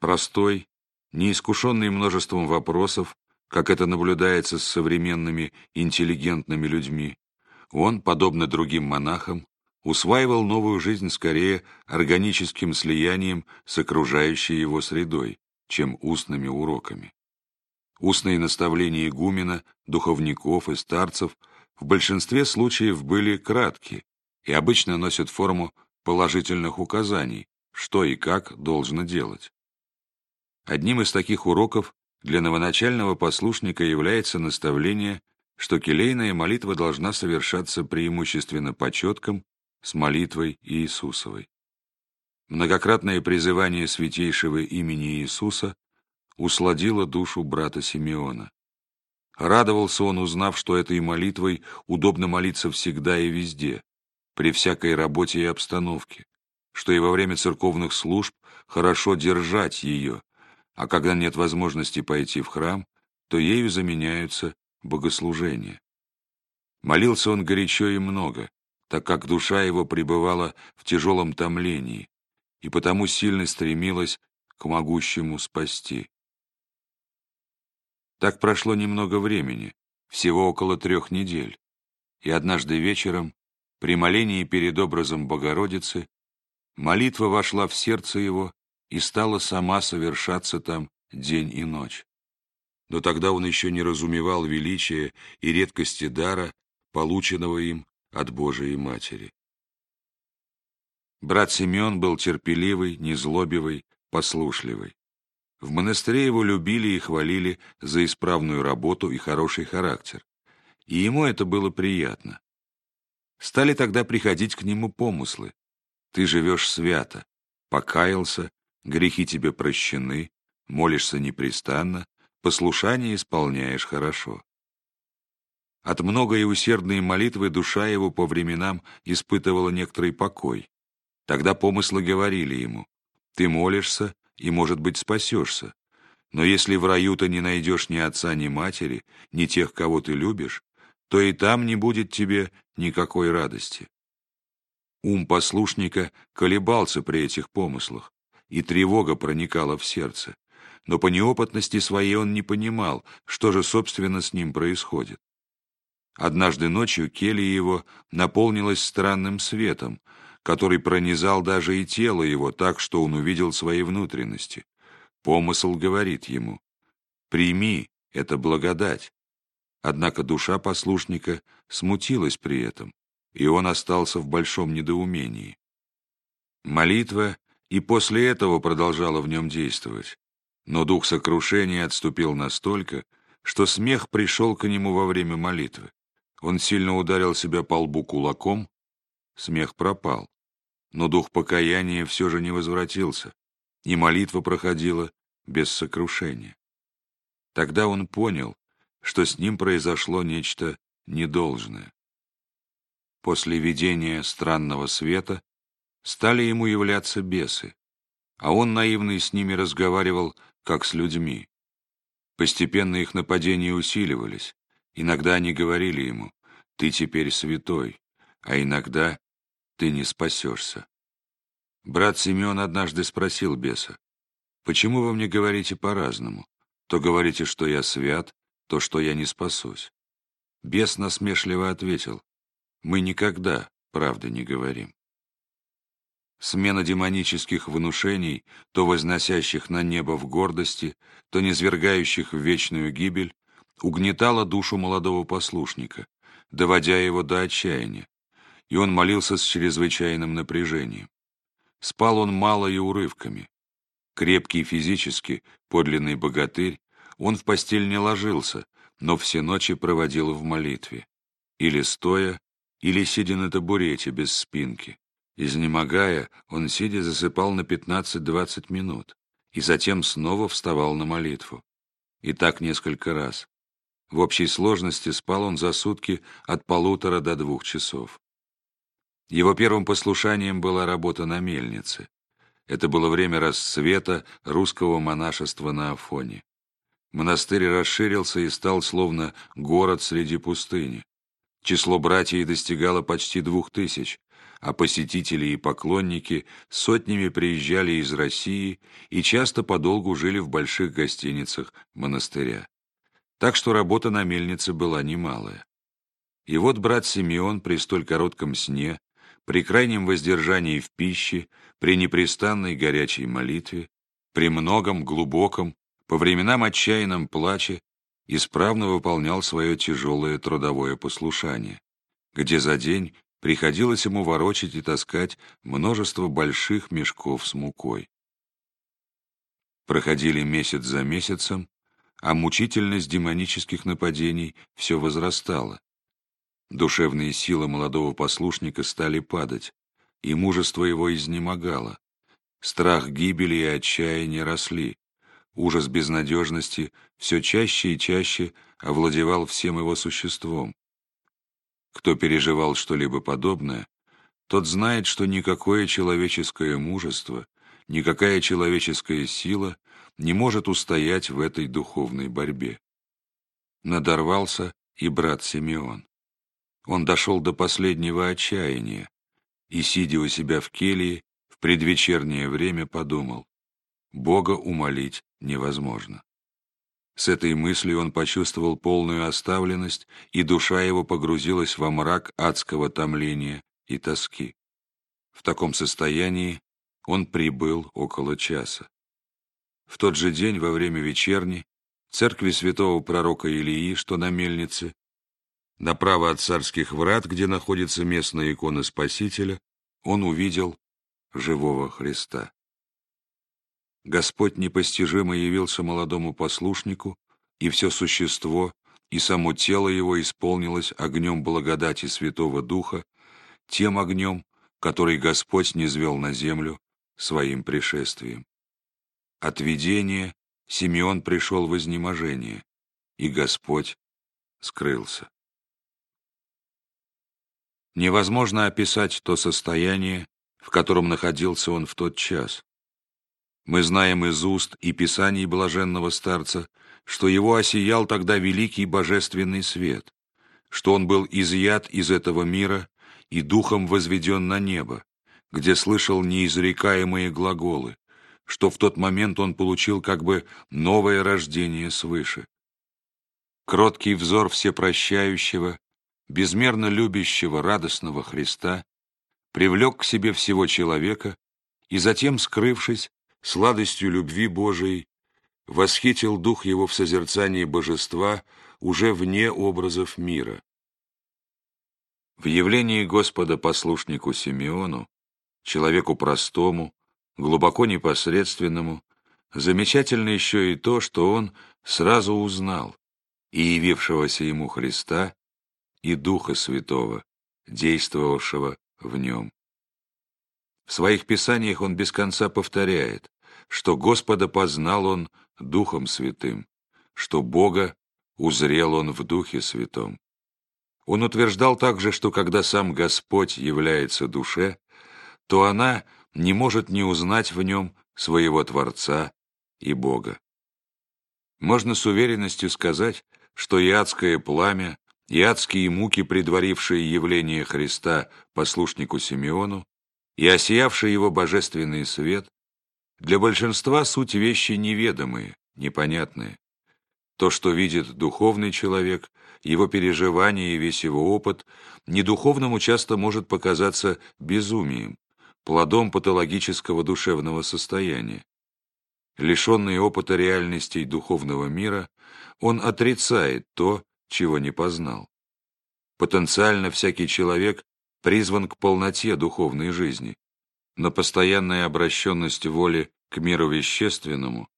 Простой, неискушенный множеством вопросов, как это наблюдается с современными интеллигентными людьми, он, подобно другим монахам, усваивал новую жизнь скорее органическим слиянием с окружающей его средой, чем устными уроками. Устные наставления игумена, духовников и старцев в большинстве случаев были кратки и обычно носят форму положительных указаний, что и как должно делать. Одним из таких уроков для новоначального послушника является наставление что келейная молитва должна совершаться преимущественно по четкам с молитвой Иисусовой. Многократное призывание святейшего имени Иисуса усладило душу брата Симеона. Радовался он, узнав, что этой молитвой удобно молиться всегда и везде, при всякой работе и обстановке, что и во время церковных служб хорошо держать ее, а когда нет возможности пойти в храм, то ею заменяются богослужения. Молился он горячо и много, так как душа его пребывала в тяжелом томлении и потому сильно стремилась к могущему спасти. Так прошло немного времени, всего около трех недель, и однажды вечером, при молении перед образом Богородицы, молитва вошла в сердце его и стала сама совершаться там день и ночь но тогда он еще не разумевал величия и редкости дара, полученного им от Божией Матери. Брат Семен был терпеливый, незлобивый, послушливый. В монастыре его любили и хвалили за исправную работу и хороший характер, и ему это было приятно. Стали тогда приходить к нему помыслы. Ты живешь свято, покаялся, грехи тебе прощены, молишься непрестанно, послушание исполняешь хорошо. От многой усердной молитвы душа его по временам испытывала некоторый покой. Тогда помыслы говорили ему, «Ты молишься и, может быть, спасешься, но если в раю ты не найдешь ни отца, ни матери, ни тех, кого ты любишь, то и там не будет тебе никакой радости. Ум послушника колебался при этих помыслах, и тревога проникала в сердце, но по неопытности своей он не понимал, что же, собственно, с ним происходит. Однажды ночью келья его наполнилась странным светом, который пронизал даже и тело его так, что он увидел свои внутренности. Помысл говорит ему, «Прими, это благодать». Однако душа послушника смутилась при этом, и он остался в большом недоумении. Молитва и после этого продолжала в нем действовать, но дух сокрушения отступил настолько, что смех пришел к нему во время молитвы. Он сильно ударил себя по лбу кулаком, смех пропал, но дух покаяния все же не возвратился, и молитва проходила без сокрушения. Тогда он понял, что с ним произошло нечто недолжное. После видения странного света стали ему являться бесы, а он наивный с ними разговаривал, как с людьми. Постепенно их нападения усиливались, иногда они говорили ему «ты теперь святой», а иногда «ты не спасешься». Брат Симеон однажды спросил беса, «Почему вы мне говорите по-разному? То говорите, что я свят, то, что я не спасусь». Бес насмешливо ответил, «Мы никогда правды не говорим». Смена демонических внушений, то возносящих на небо в гордости, то низвергающих в вечную гибель, угнетала душу молодого послушника, доводя его до отчаяния, и он молился с чрезвычайным напряжением. Спал он мало и урывками. Крепкий физически, подлинный богатырь, он в постель не ложился, но все ночи проводил в молитве. Или стоя, или сидя на табурете без спинки. Изнемогая, он сидя засыпал на 15-20 минут, и затем снова вставал на молитву. И так несколько раз. В общей сложности спал он за сутки от полутора до двух часов. Его первым послушанием была работа на мельнице. Это было время расцвета русского монашества на Афоне. Монастырь расширился и стал словно город среди пустыни. Число братьев достигало почти двух тысяч, а посетители и поклонники сотнями приезжали из России и часто подолгу жили в больших гостиницах монастыря. Так что работа на мельнице была немалая. И вот брат Симеон при столь коротком сне при крайнем воздержании в пище, при непрестанной горячей молитве, при многом глубоком, по временам отчаянном плаче, исправно выполнял свое тяжелое трудовое послушание, где за день приходилось ему ворочать и таскать множество больших мешков с мукой. Проходили месяц за месяцем, а мучительность демонических нападений все возрастала. Душевные силы молодого послушника стали падать, и мужество его изнемогало. Страх гибели и отчаяния росли. Ужас безнадежности все чаще и чаще овладевал всем его существом. Кто переживал что-либо подобное, тот знает, что никакое человеческое мужество, никакая человеческая сила не может устоять в этой духовной борьбе. Надорвался и брат Симеон. Он дошел до последнего отчаяния и, сидя у себя в келье, в предвечернее время подумал, Бога умолить невозможно. С этой мыслью он почувствовал полную оставленность, и душа его погрузилась во мрак адского томления и тоски. В таком состоянии он прибыл около часа. В тот же день, во время вечерни, церкви святого пророка Илии, что на мельнице, Направо от царских врат, где находится местная икона Спасителя, он увидел живого Христа. Господь непостижимо явился молодому послушнику, и все существо, и само тело его исполнилось огнем благодати Святого Духа, тем огнем, который Господь низвел на землю своим пришествием. От видения Симеон пришел в изнеможение, и Господь скрылся. Невозможно описать то состояние, в котором находился он в тот час. Мы знаем из уст и писаний блаженного старца, что его осиял тогда великий божественный свет. что он был изъят из этого мира и духом возведен на небо, где слышал неизрекаемые глаголы, что в тот момент он получил как бы новое рождение свыше. Кроткий взор всепрощающего, безмерно любящего радостного Христа привлек к себе всего человека и затем, скрывшись, сладостью любви Божией, восхитил дух его в созерцании божества уже вне образов мира. В явлении Господа послушнику Симеону, человеку простому, глубоко непосредственному, замечательно еще и то, что он сразу узнал и явившегося ему Христа, и Духа Святого, действовавшего в нем. В своих писаниях он без конца повторяет, что Господа познал он Духом Святым, что Бога узрел он в Духе Святом. Он утверждал также, что когда сам Господь является душе, то она не может не узнать в нем своего Творца и Бога. Можно с уверенностью сказать, что и адское пламя, и адские муки, предварившие явление Христа послушнику Симеону, и осиявший его божественный свет, для большинства суть вещи неведомые, непонятные. То, что видит духовный человек, его переживания и весь его опыт, недуховному часто может показаться безумием, плодом патологического душевного состояния. Лишенный опыта реальностей духовного мира, он отрицает то, чего не познал. Потенциально всякий человек призван к полноте духовной жизни, но постоянная обращенность воли к миру вещественному,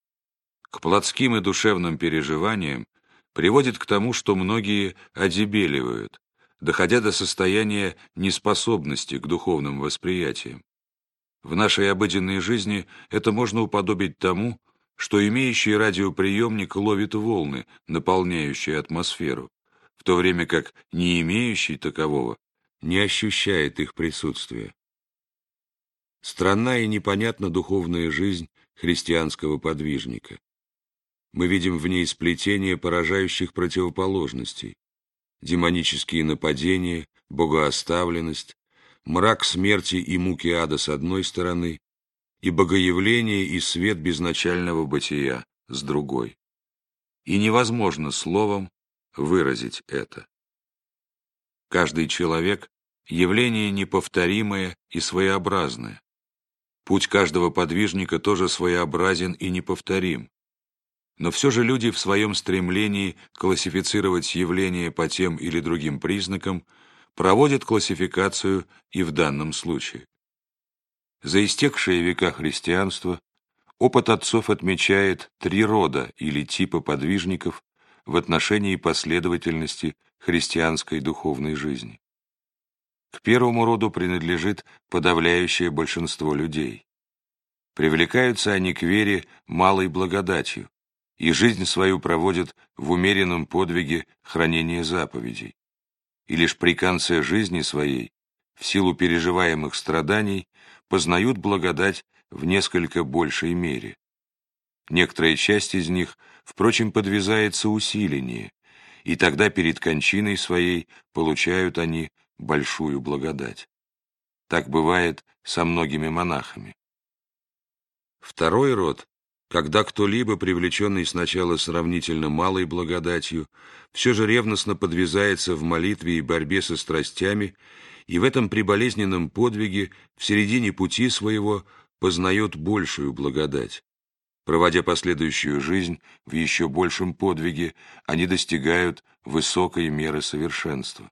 к плотским и душевным переживаниям приводит к тому, что многие одебеливают, доходя до состояния неспособности к духовным восприятиям. В нашей обыденной жизни это можно уподобить тому, что имеющий радиоприемник ловит волны, наполняющие атмосферу, в то время как не имеющий такового не ощущает их присутствия. Странна и непонятна духовная жизнь христианского подвижника. Мы видим в ней сплетение поражающих противоположностей, демонические нападения, богооставленность, мрак смерти и муки ада с одной стороны, и богоявление и свет безначального бытия с другой. И невозможно словом выразить это. Каждый человек — явление неповторимое и своеобразное. Путь каждого подвижника тоже своеобразен и неповторим. Но все же люди в своем стремлении классифицировать явления по тем или другим признакам проводят классификацию и в данном случае. За истекшие века христианства опыт отцов отмечает три рода или типа подвижников в отношении последовательности христианской духовной жизни. К первому роду принадлежит подавляющее большинство людей. Привлекаются они к вере малой благодатью, и жизнь свою проводят в умеренном подвиге хранения заповедей. И лишь при конце жизни своей, в силу переживаемых страданий, познают благодать в несколько большей мере. Некоторая часть из них, впрочем, подвязается усиленнее, и тогда перед кончиной своей получают они большую благодать. Так бывает со многими монахами. Второй род, когда кто-либо, привлеченный сначала сравнительно малой благодатью, все же ревностно подвязается в молитве и борьбе со страстями, и в этом приболезненном подвиге в середине пути своего познает большую благодать. Проводя последующую жизнь в еще большем подвиге, они достигают высокой меры совершенства.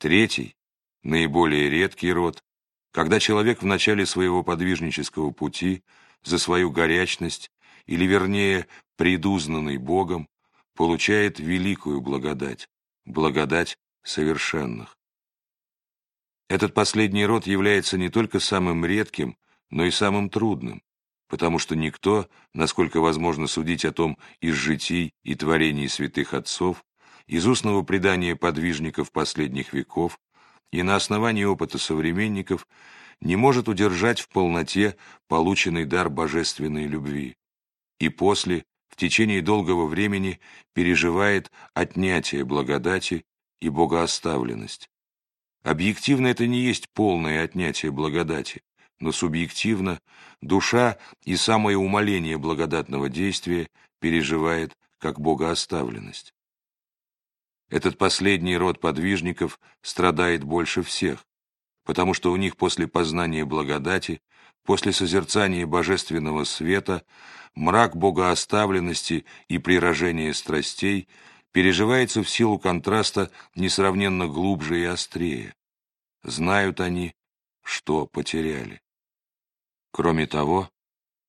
Третий, наиболее редкий род, когда человек в начале своего подвижнического пути за свою горячность, или вернее, предузнанный Богом, получает великую благодать, благодать совершенных. Этот последний род является не только самым редким, но и самым трудным, потому что никто, насколько возможно судить о том из житий и творений святых отцов, из устного предания подвижников последних веков и на основании опыта современников не может удержать в полноте полученный дар божественной любви. И после, в течение долгого времени, переживает отнятие благодати и богооставленность. Объективно это не есть полное отнятие благодати, но субъективно душа и самое умоление благодатного действия переживает как богооставленность. Этот последний род подвижников страдает больше всех, потому что у них после познания благодати, после созерцания божественного света, мрак богооставленности и прирожения страстей переживается в силу контраста несравненно глубже и острее. Знают они, что потеряли. Кроме того,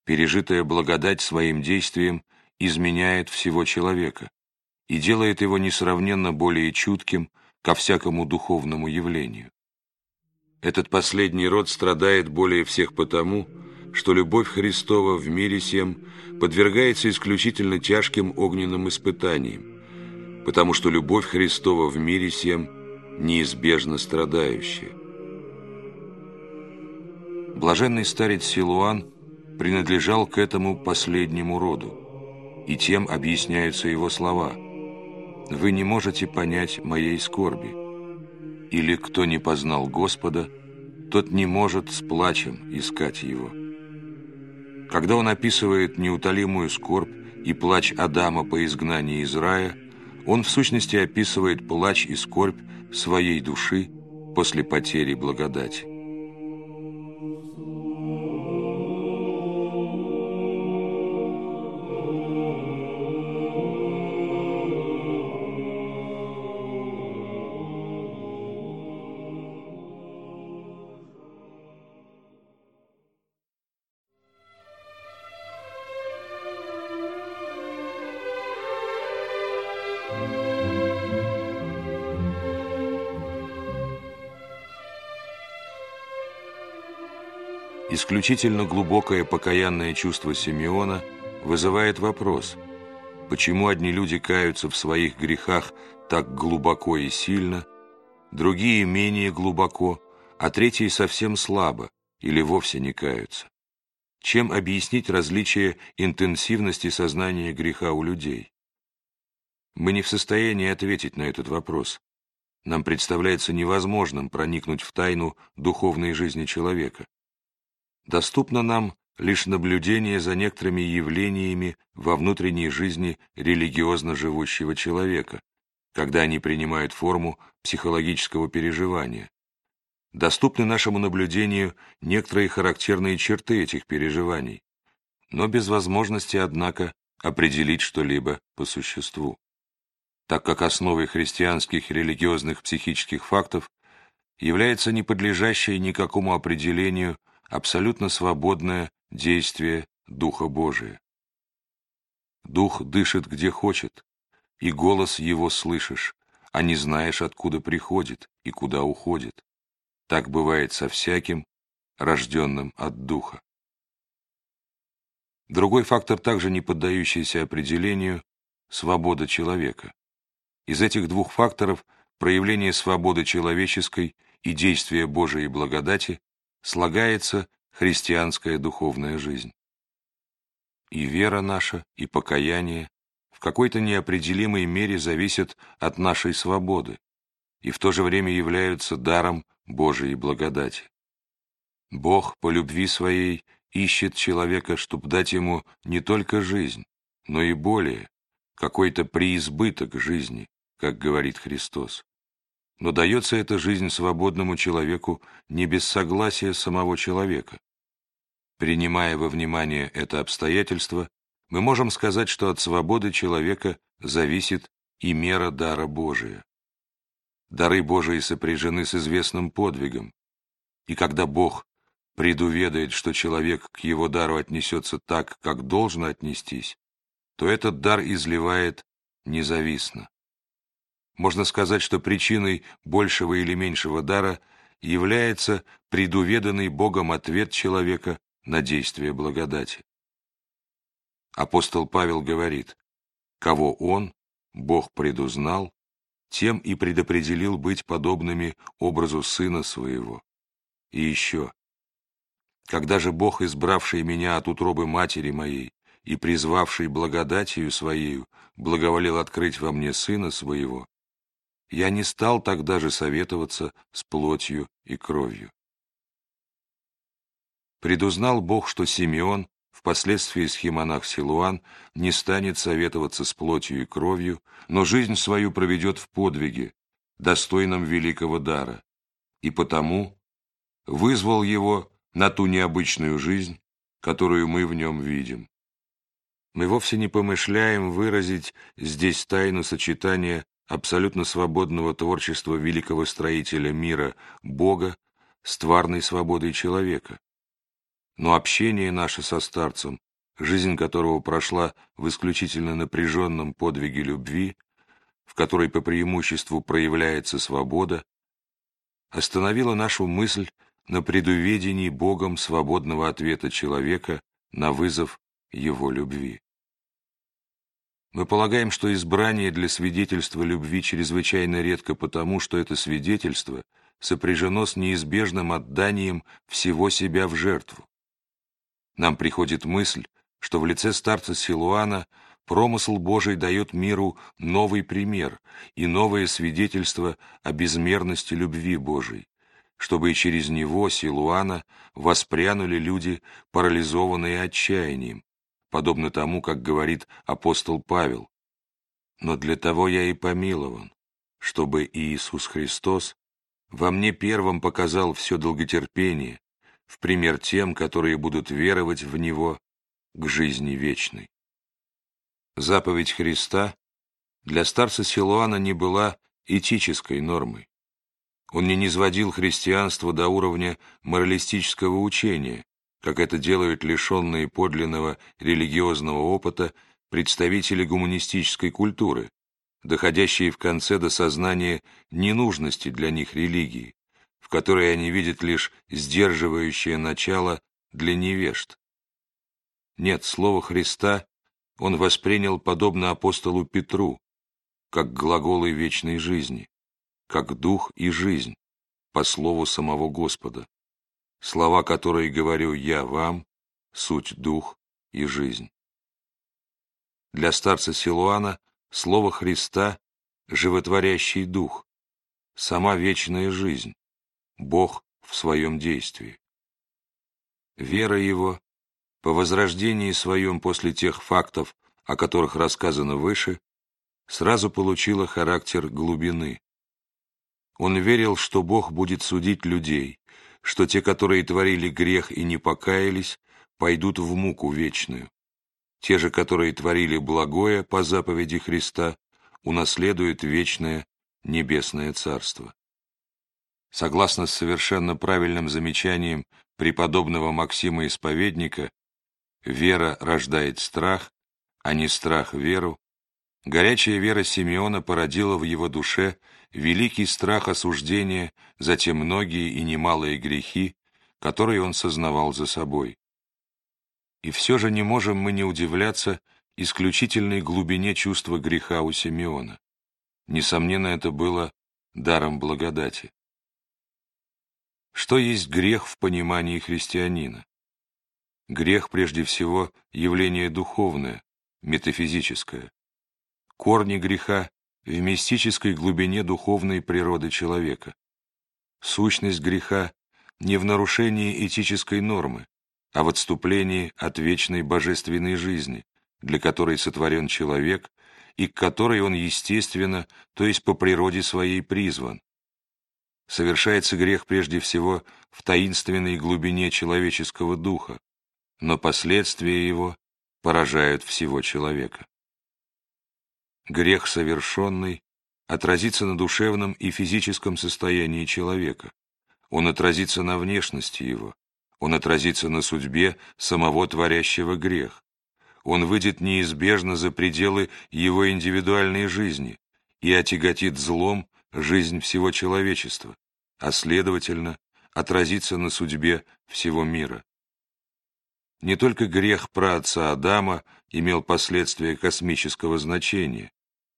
пережитая благодать своим действием изменяет всего человека и делает его несравненно более чутким ко всякому духовному явлению. Этот последний род страдает более всех потому, что любовь Христова в мире сем подвергается исключительно тяжким огненным испытаниям, потому что любовь Христова в мире сем неизбежно страдающая. Блаженный старец Силуан принадлежал к этому последнему роду, и тем объясняются его слова «Вы не можете понять моей скорби» или «Кто не познал Господа, тот не может с плачем искать его». Когда он описывает неутолимую скорбь и плач Адама по изгнании из рая, он в сущности описывает плач и скорбь своей души после потери благодати. Исключительно глубокое покаянное чувство Симеона вызывает вопрос, почему одни люди каются в своих грехах так глубоко и сильно, другие менее глубоко, а третьи совсем слабо или вовсе не каются. Чем объяснить различие интенсивности сознания греха у людей? Мы не в состоянии ответить на этот вопрос. Нам представляется невозможным проникнуть в тайну духовной жизни человека доступно нам лишь наблюдение за некоторыми явлениями во внутренней жизни религиозно живущего человека, когда они принимают форму психологического переживания. Доступны нашему наблюдению некоторые характерные черты этих переживаний, но без возможности, однако, определить что-либо по существу. Так как основой христианских религиозных психических фактов является не подлежащее никакому определению абсолютно свободное действие Духа Божия. Дух дышит где хочет, и голос его слышишь, а не знаешь, откуда приходит и куда уходит. Так бывает со всяким, рожденным от Духа. Другой фактор, также не поддающийся определению – свобода человека. Из этих двух факторов проявление свободы человеческой и действия Божией благодати слагается христианская духовная жизнь. И вера наша, и покаяние в какой-то неопределимой мере зависят от нашей свободы и в то же время являются даром Божией благодати. Бог по любви своей ищет человека, чтобы дать ему не только жизнь, но и более, какой-то преизбыток жизни, как говорит Христос. Но дается эта жизнь свободному человеку не без согласия самого человека. Принимая во внимание это обстоятельство, мы можем сказать, что от свободы человека зависит и мера дара Божия. Дары Божии сопряжены с известным подвигом, и когда Бог предуведает, что человек к его дару отнесется так, как должно отнестись, то этот дар изливает независно. Можно сказать, что причиной большего или меньшего дара является предуведанный Богом ответ человека на действие благодати. Апостол Павел говорит, кого он, Бог предузнал, тем и предопределил быть подобными образу Сына Своего. И еще, когда же Бог, избравший меня от утробы матери моей и призвавший благодатью Своею, благоволил открыть во мне Сына Своего, я не стал тогда же советоваться с плотью и кровью. Предузнал Бог, что Симеон, впоследствии схемонах Силуан, не станет советоваться с плотью и кровью, но жизнь свою проведет в подвиге, достойном великого дара, и потому вызвал его на ту необычную жизнь, которую мы в нем видим. Мы вовсе не помышляем выразить здесь тайну сочетания абсолютно свободного творчества великого строителя мира Бога с тварной свободой человека. Но общение наше со старцем, жизнь которого прошла в исключительно напряженном подвиге любви, в которой по преимуществу проявляется свобода, остановило нашу мысль на предуведении Богом свободного ответа человека на вызов его любви. Мы полагаем, что избрание для свидетельства любви чрезвычайно редко потому, что это свидетельство сопряжено с неизбежным отданием всего себя в жертву. Нам приходит мысль, что в лице старца Силуана промысл Божий дает миру новый пример и новое свидетельство о безмерности любви Божией, чтобы и через него, Силуана, воспрянули люди, парализованные отчаянием, подобно тому, как говорит апостол Павел. Но для того я и помилован, чтобы Иисус Христос во мне первым показал все долготерпение, в пример тем, которые будут веровать в Него к жизни вечной. Заповедь Христа для старца Силуана не была этической нормой. Он не низводил христианство до уровня моралистического учения, как это делают лишенные подлинного религиозного опыта представители гуманистической культуры, доходящие в конце до сознания ненужности для них религии, в которой они видят лишь сдерживающее начало для невежд. Нет, слово Христа он воспринял подобно апостолу Петру, как глаголы вечной жизни, как дух и жизнь, по слову самого Господа. Слова, которые говорю я вам, суть дух и жизнь. Для старца Силуана слово Христа — животворящий дух, сама вечная жизнь, Бог в своем действии. Вера его, по возрождении своем после тех фактов, о которых рассказано выше, сразу получила характер глубины. Он верил, что Бог будет судить людей, что те, которые творили грех и не покаялись, пойдут в муку вечную. Те же, которые творили благое по заповеди Христа, унаследуют вечное небесное царство. Согласно совершенно правильным замечанием преподобного Максима Исповедника, вера рождает страх, а не страх веру, горячая вера Симеона породила в его душе великий страх осуждения за те многие и немалые грехи, которые он сознавал за собой. И все же не можем мы не удивляться исключительной глубине чувства греха у Симеона. Несомненно, это было даром благодати. Что есть грех в понимании христианина? Грех, прежде всего, явление духовное, метафизическое. Корни греха в мистической глубине духовной природы человека. Сущность греха не в нарушении этической нормы, а в отступлении от вечной божественной жизни, для которой сотворен человек и к которой он естественно, то есть по природе своей призван. Совершается грех прежде всего в таинственной глубине человеческого духа, но последствия его поражают всего человека. Грех совершенный отразится на душевном и физическом состоянии человека. Он отразится на внешности его. Он отразится на судьбе самого творящего грех. Он выйдет неизбежно за пределы его индивидуальной жизни и отяготит злом жизнь всего человечества, а следовательно, отразится на судьбе всего мира. Не только грех праотца Адама имел последствия космического значения,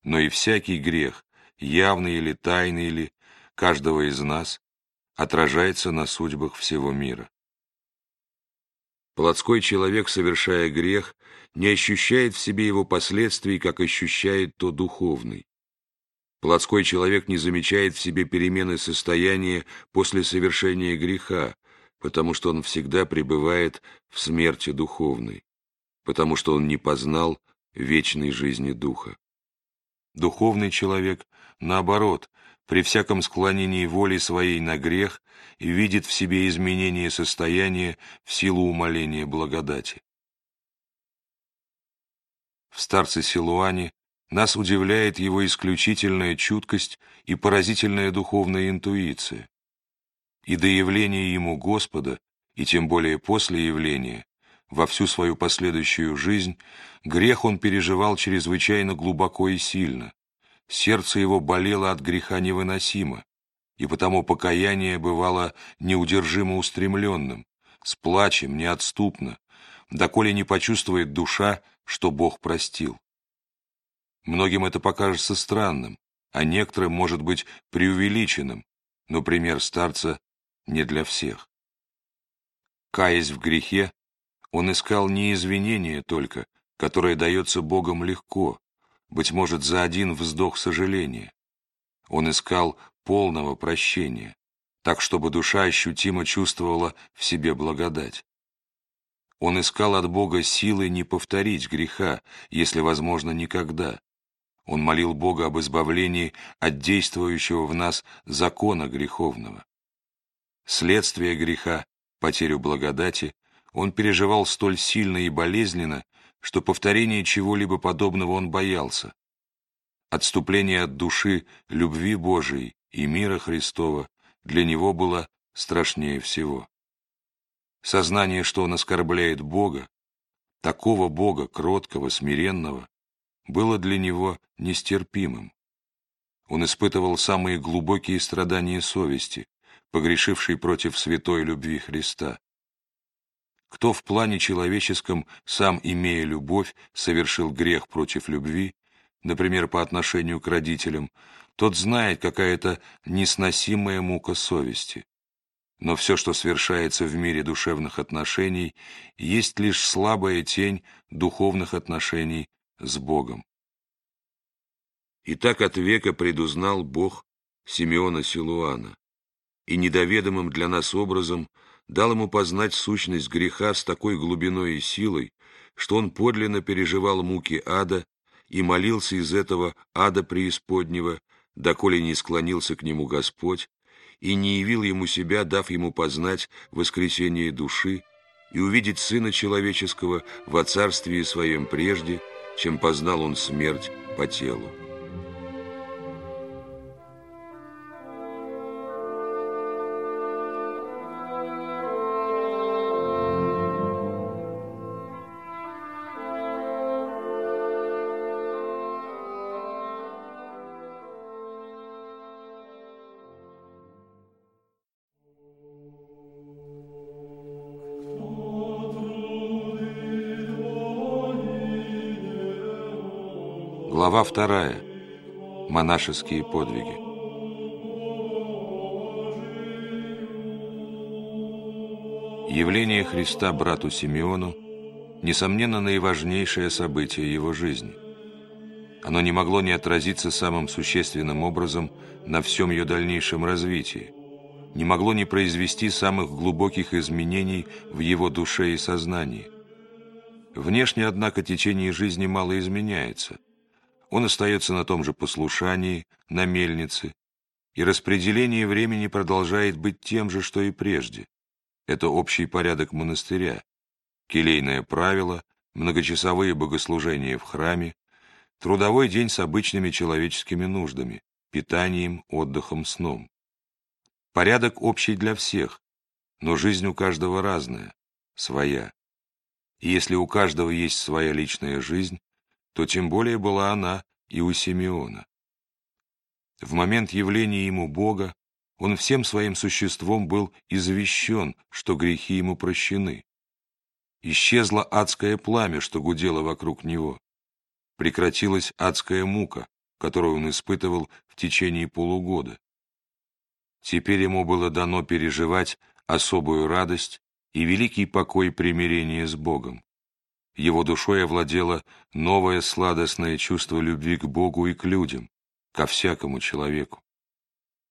но и всякий грех, явный или тайный или каждого из нас, отражается на судьбах всего мира. Плотской человек, совершая грех, не ощущает в себе его последствий, как ощущает то духовный. Плотской человек не замечает в себе перемены состояния после совершения греха, потому что он всегда пребывает в смерти духовной, потому что он не познал вечной жизни духа. Духовный человек, наоборот, при всяком склонении воли своей на грех и видит в себе изменение состояния в силу умоления благодати. В старце Силуане нас удивляет его исключительная чуткость и поразительная духовная интуиция. И до явления ему Господа, и тем более после явления, во всю свою последующую жизнь, грех он переживал чрезвычайно глубоко и сильно. Сердце его болело от греха невыносимо, и потому покаяние бывало неудержимо устремленным, с плачем, неотступно, доколе не почувствует душа, что Бог простил. Многим это покажется странным, а некоторым может быть преувеличенным, но пример старца не для всех. Каясь в грехе, он искал не извинения только, которое дается Богом легко, быть может, за один вздох сожаления. Он искал полного прощения, так, чтобы душа ощутимо чувствовала в себе благодать. Он искал от Бога силы не повторить греха, если возможно, никогда, он молил Бога об избавлении от действующего в нас закона греховного. Следствие греха, потерю благодати, он переживал столь сильно и болезненно, что повторение чего-либо подобного он боялся. Отступление от души любви Божией и мира Христова для него было страшнее всего. Сознание, что он оскорбляет Бога, такого Бога, кроткого, смиренного, было для него нестерпимым. Он испытывал самые глубокие страдания совести, погрешившей против святой любви Христа. Кто в плане человеческом, сам имея любовь, совершил грех против любви, например, по отношению к родителям, тот знает, какая это несносимая мука совести. Но все, что совершается в мире душевных отношений, есть лишь слабая тень духовных отношений с Богом. И так от века предузнал Бог Симеона Силуана, и недоведомым для нас образом дал ему познать сущность греха с такой глубиной и силой, что он подлинно переживал муки ада и молился из этого ада преисподнего, доколе не склонился к нему Господь и не явил ему себя, дав ему познать воскресение души и увидеть Сына Человеческого во Царствии Своем прежде, чем познал он смерть по телу. Глава вторая. Монашеские подвиги. Явление Христа брату Симеону несомненно наиважнейшее событие его жизни. Оно не могло не отразиться самым существенным образом на всем ее дальнейшем развитии, не могло не произвести самых глубоких изменений в его душе и сознании. Внешне, однако, течение жизни мало изменяется – он остается на том же послушании, на мельнице, и распределение времени продолжает быть тем же, что и прежде. Это общий порядок монастыря, келейное правило, многочасовые богослужения в храме, трудовой день с обычными человеческими нуждами, питанием, отдыхом, сном. Порядок общий для всех, но жизнь у каждого разная, своя. И если у каждого есть своя личная жизнь, то тем более была она и у Симеона. В момент явления ему Бога он всем своим существом был извещен, что грехи ему прощены. Исчезло адское пламя, что гудело вокруг него. Прекратилась адская мука, которую он испытывал в течение полугода. Теперь ему было дано переживать особую радость и великий покой примирения с Богом. Его душой овладело новое сладостное чувство любви к Богу и к людям, ко всякому человеку.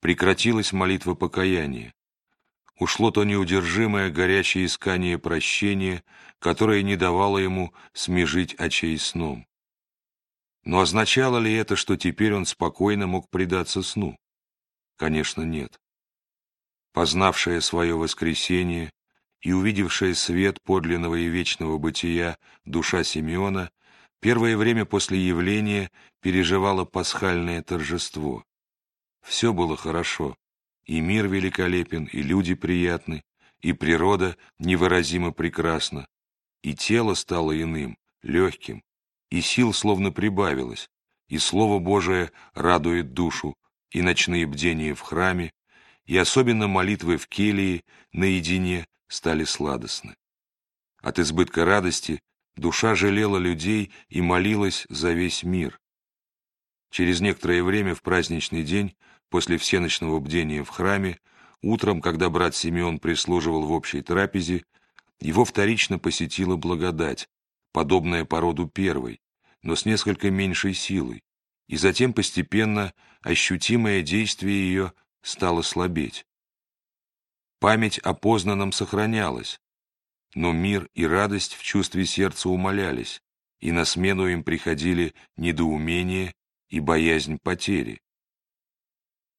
Прекратилась молитва покаяния. Ушло то неудержимое горячее искание прощения, которое не давало ему смежить очей сном. Но означало ли это, что теперь он спокойно мог предаться сну? Конечно, нет. Познавшая свое воскресение и увидевшая свет подлинного и вечного бытия душа Симеона первое время после явления переживала пасхальное торжество. Все было хорошо, и мир великолепен, и люди приятны, и природа невыразимо прекрасна, и тело стало иным, легким, и сил словно прибавилось, и Слово Божие радует душу, и ночные бдения в храме, и особенно молитвы в келии наедине стали сладостны. От избытка радости душа жалела людей и молилась за весь мир. Через некоторое время в праздничный день, после всеночного бдения в храме, утром, когда брат Симеон прислуживал в общей трапезе, его вторично посетила благодать, подобная породу первой, но с несколько меньшей силой, и затем постепенно ощутимое действие ее стало слабеть. Память о познанном сохранялась, но мир и радость в чувстве сердца умолялись, и на смену им приходили недоумение и боязнь потери.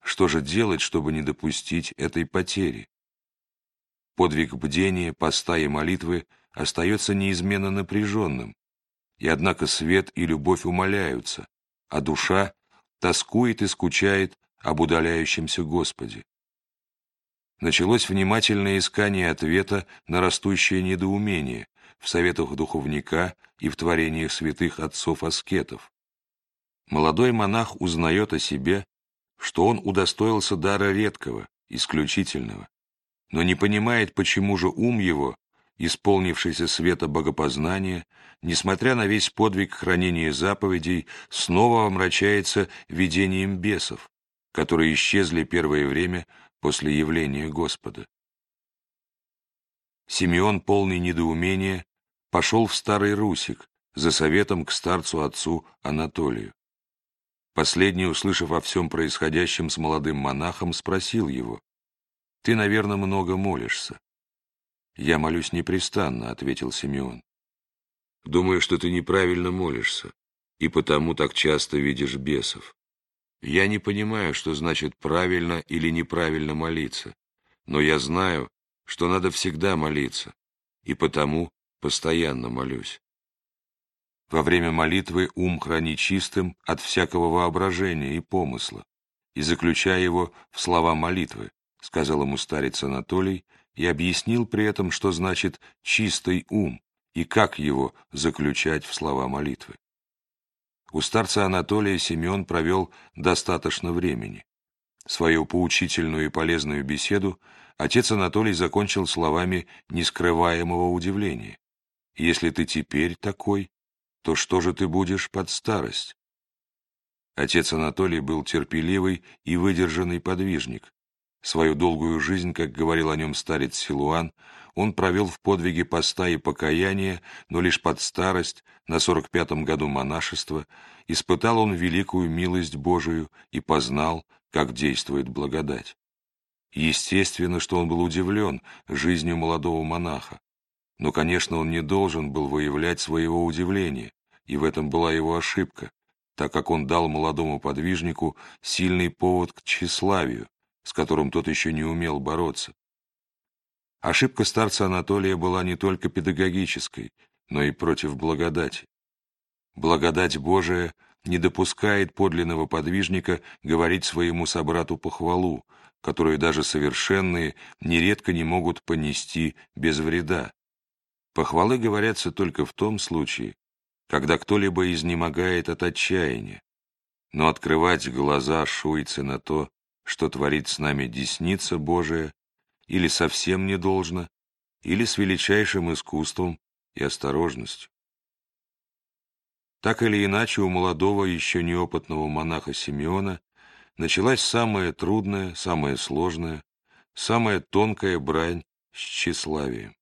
Что же делать, чтобы не допустить этой потери? Подвиг бдения, поста и молитвы остается неизменно напряженным, и однако свет и любовь умоляются, а душа тоскует и скучает об удаляющемся Господе. Началось внимательное искание ответа на растущее недоумение в советах духовника и в творениях святых отцов-аскетов. Молодой монах узнает о себе, что он удостоился дара редкого, исключительного, но не понимает, почему же ум его исполнившийся света богопознания, несмотря на весь подвиг хранения заповедей, снова омрачается видением бесов, которые исчезли первое время после явления Господа. Симеон, полный недоумения, пошел в Старый Русик за советом к старцу-отцу Анатолию. Последний, услышав о всем происходящем с молодым монахом, спросил его, «Ты, наверное, много молишься. «Я молюсь непрестанно», — ответил Симеон. «Думаю, что ты неправильно молишься, и потому так часто видишь бесов. Я не понимаю, что значит правильно или неправильно молиться, но я знаю, что надо всегда молиться, и потому постоянно молюсь. Во время молитвы ум храни чистым от всякого воображения и помысла, и заключая его в слова молитвы, сказал ему старец Анатолий, и объяснил при этом, что значит «чистый ум» и как его заключать в слова молитвы. У старца Анатолия Семен провел достаточно времени. Свою поучительную и полезную беседу отец Анатолий закончил словами нескрываемого удивления. «Если ты теперь такой, то что же ты будешь под старость?» Отец Анатолий был терпеливый и выдержанный подвижник, Свою долгую жизнь, как говорил о нем старец Силуан, он провел в подвиге поста и покаяния, но лишь под старость, на сорок пятом году монашества, испытал он великую милость Божию и познал, как действует благодать. Естественно, что он был удивлен жизнью молодого монаха. Но, конечно, он не должен был выявлять своего удивления, и в этом была его ошибка, так как он дал молодому подвижнику сильный повод к тщеславию, с которым тот еще не умел бороться. Ошибка старца Анатолия была не только педагогической, но и против благодати. Благодать Божия не допускает подлинного подвижника говорить своему собрату похвалу, которую даже совершенные нередко не могут понести без вреда. Похвалы говорятся только в том случае, когда кто-либо изнемогает от отчаяния, но открывать глаза шуйцы на то, что творит с нами десница Божия, или совсем не должно, или с величайшим искусством и осторожностью. Так или иначе, у молодого, еще неопытного монаха Симеона началась самая трудная, самая сложная, самая тонкая брань с тщеславием.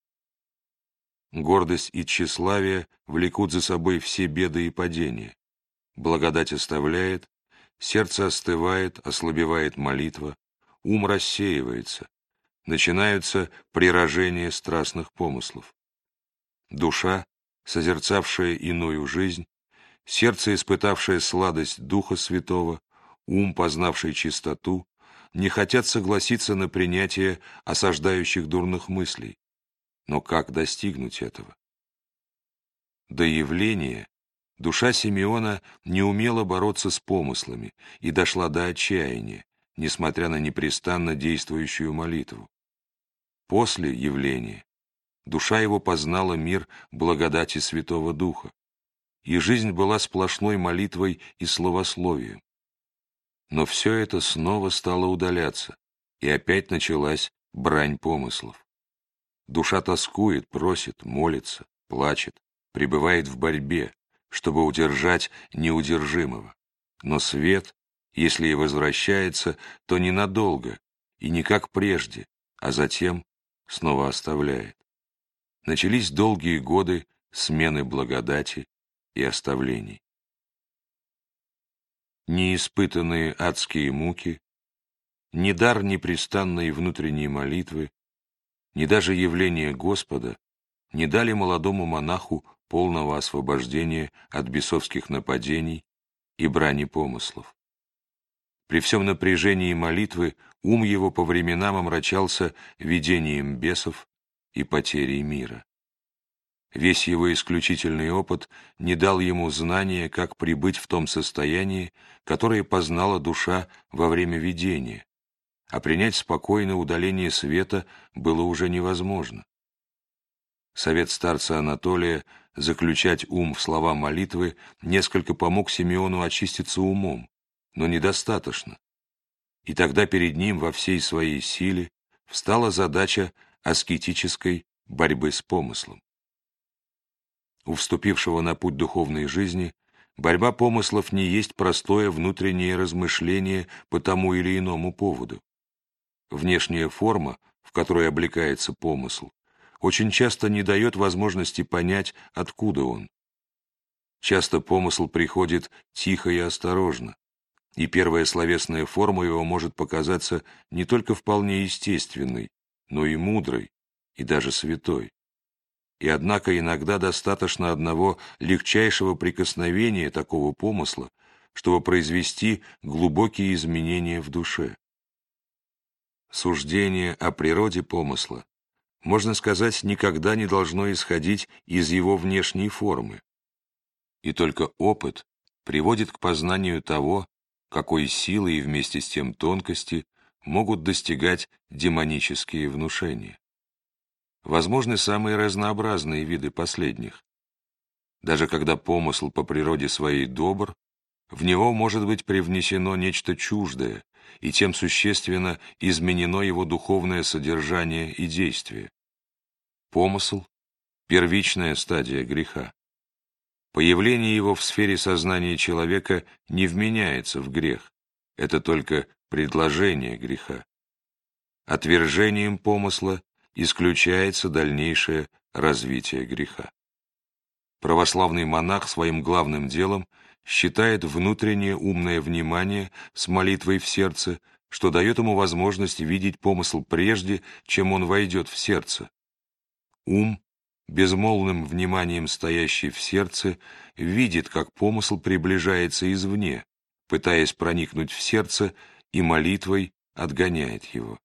Гордость и тщеславие влекут за собой все беды и падения. Благодать оставляет, сердце остывает, ослабевает молитва, ум рассеивается, начинаются прирожения страстных помыслов. Душа, созерцавшая иную жизнь, сердце, испытавшее сладость Духа Святого, ум, познавший чистоту, не хотят согласиться на принятие осаждающих дурных мыслей. Но как достигнуть этого? До явления душа Симеона не умела бороться с помыслами и дошла до отчаяния, несмотря на непрестанно действующую молитву. После явления душа его познала мир благодати Святого Духа, и жизнь была сплошной молитвой и словословием. Но все это снова стало удаляться, и опять началась брань помыслов. Душа тоскует, просит, молится, плачет, пребывает в борьбе, чтобы удержать неудержимого. Но свет, если и возвращается, то ненадолго, и не как прежде, а затем снова оставляет. Начались долгие годы смены благодати и оставлений. Неиспытанные адские муки, ни дар непрестанной внутренней молитвы, ни даже явление Господа не дали молодому монаху полного освобождения от бесовских нападений и брани помыслов. При всем напряжении молитвы ум его по временам омрачался видением бесов и потерей мира. Весь его исключительный опыт не дал ему знания, как прибыть в том состоянии, которое познала душа во время видения, а принять спокойное удаление света было уже невозможно. Совет старца Анатолия заключать ум в слова молитвы несколько помог Симеону очиститься умом, но недостаточно. И тогда перед ним во всей своей силе встала задача аскетической борьбы с помыслом. У вступившего на путь духовной жизни борьба помыслов не есть простое внутреннее размышление по тому или иному поводу. Внешняя форма, в которой облекается помысл, очень часто не дает возможности понять, откуда он. Часто помысл приходит тихо и осторожно, и первая словесная форма его может показаться не только вполне естественной, но и мудрой, и даже святой. И однако иногда достаточно одного легчайшего прикосновения такого помысла, чтобы произвести глубокие изменения в душе. Суждение о природе помысла, можно сказать, никогда не должно исходить из его внешней формы. И только опыт приводит к познанию того, какой силы и вместе с тем тонкости могут достигать демонические внушения. Возможны самые разнообразные виды последних. Даже когда помысл по природе своей добр, в него может быть привнесено нечто чуждое, и тем существенно изменено его духовное содержание и действие. Помысл – первичная стадия греха. Появление его в сфере сознания человека не вменяется в грех. Это только предложение греха. Отвержением помысла исключается дальнейшее развитие греха. Православный монах своим главным делом считает внутреннее умное внимание с молитвой в сердце, что дает ему возможность видеть помысл прежде, чем он войдет в сердце. Ум безмолвным вниманием стоящий в сердце, видит, как помысл приближается извне, пытаясь проникнуть в сердце и молитвой отгоняет его.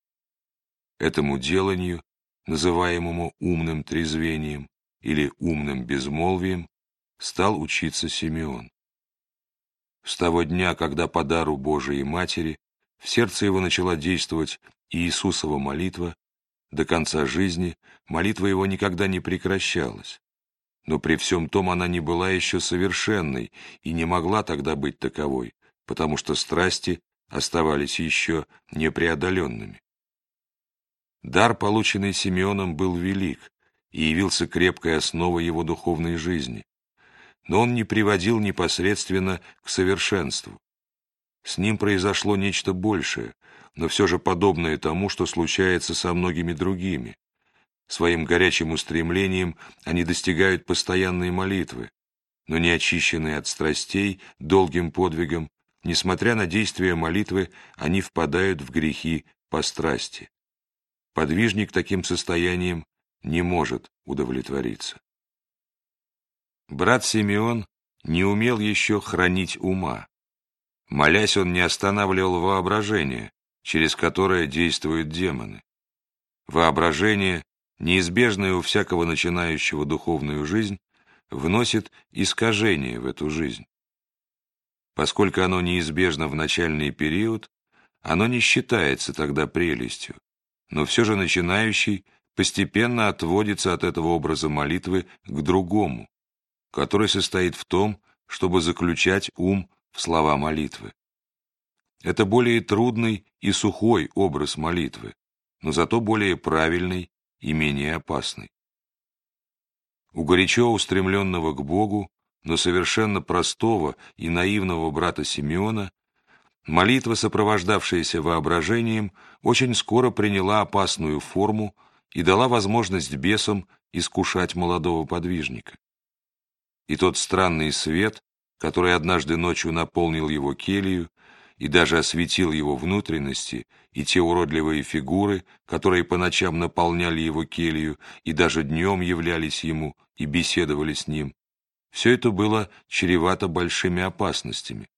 Этому деланию, называемому умным трезвением или умным безмолвием, стал учиться Симеон. С того дня, когда по дару Божией Матери в сердце его начала действовать Иисусова молитва, до конца жизни молитва его никогда не прекращалась. Но при всем том она не была еще совершенной и не могла тогда быть таковой, потому что страсти оставались еще непреодоленными. Дар, полученный Симеоном, был велик и явился крепкой основой его духовной жизни, но он не приводил непосредственно к совершенству. С ним произошло нечто большее, но все же подобное тому, что случается со многими другими. Своим горячим устремлением они достигают постоянной молитвы, но не очищенные от страстей долгим подвигом несмотря на действия молитвы, они впадают в грехи по страсти. Подвижник таким состоянием не может удовлетвориться. Брат Симеон не умел еще хранить ума. Молясь, он не останавливал воображение, через которое действуют демоны. Воображение, неизбежное у всякого начинающего духовную жизнь, вносит искажение в эту жизнь. Поскольку оно неизбежно в начальный период, оно не считается тогда прелестью, но все же начинающий постепенно отводится от этого образа молитвы к другому, который состоит в том, чтобы заключать ум в слова молитвы. Это более трудный и сухой образ молитвы, но зато более правильный и менее опасный. У горячо устремленного к Богу, но совершенно простого и наивного брата Симеона, молитва, сопровождавшаяся воображением, очень скоро приняла опасную форму и дала возможность бесам искушать молодого подвижника. И тот странный свет, который однажды ночью наполнил его келью и даже осветил его внутренности, и те уродливые фигуры, которые по ночам наполняли его келью и даже днем являлись ему и беседовали с ним, все это было чревато большими опасностями.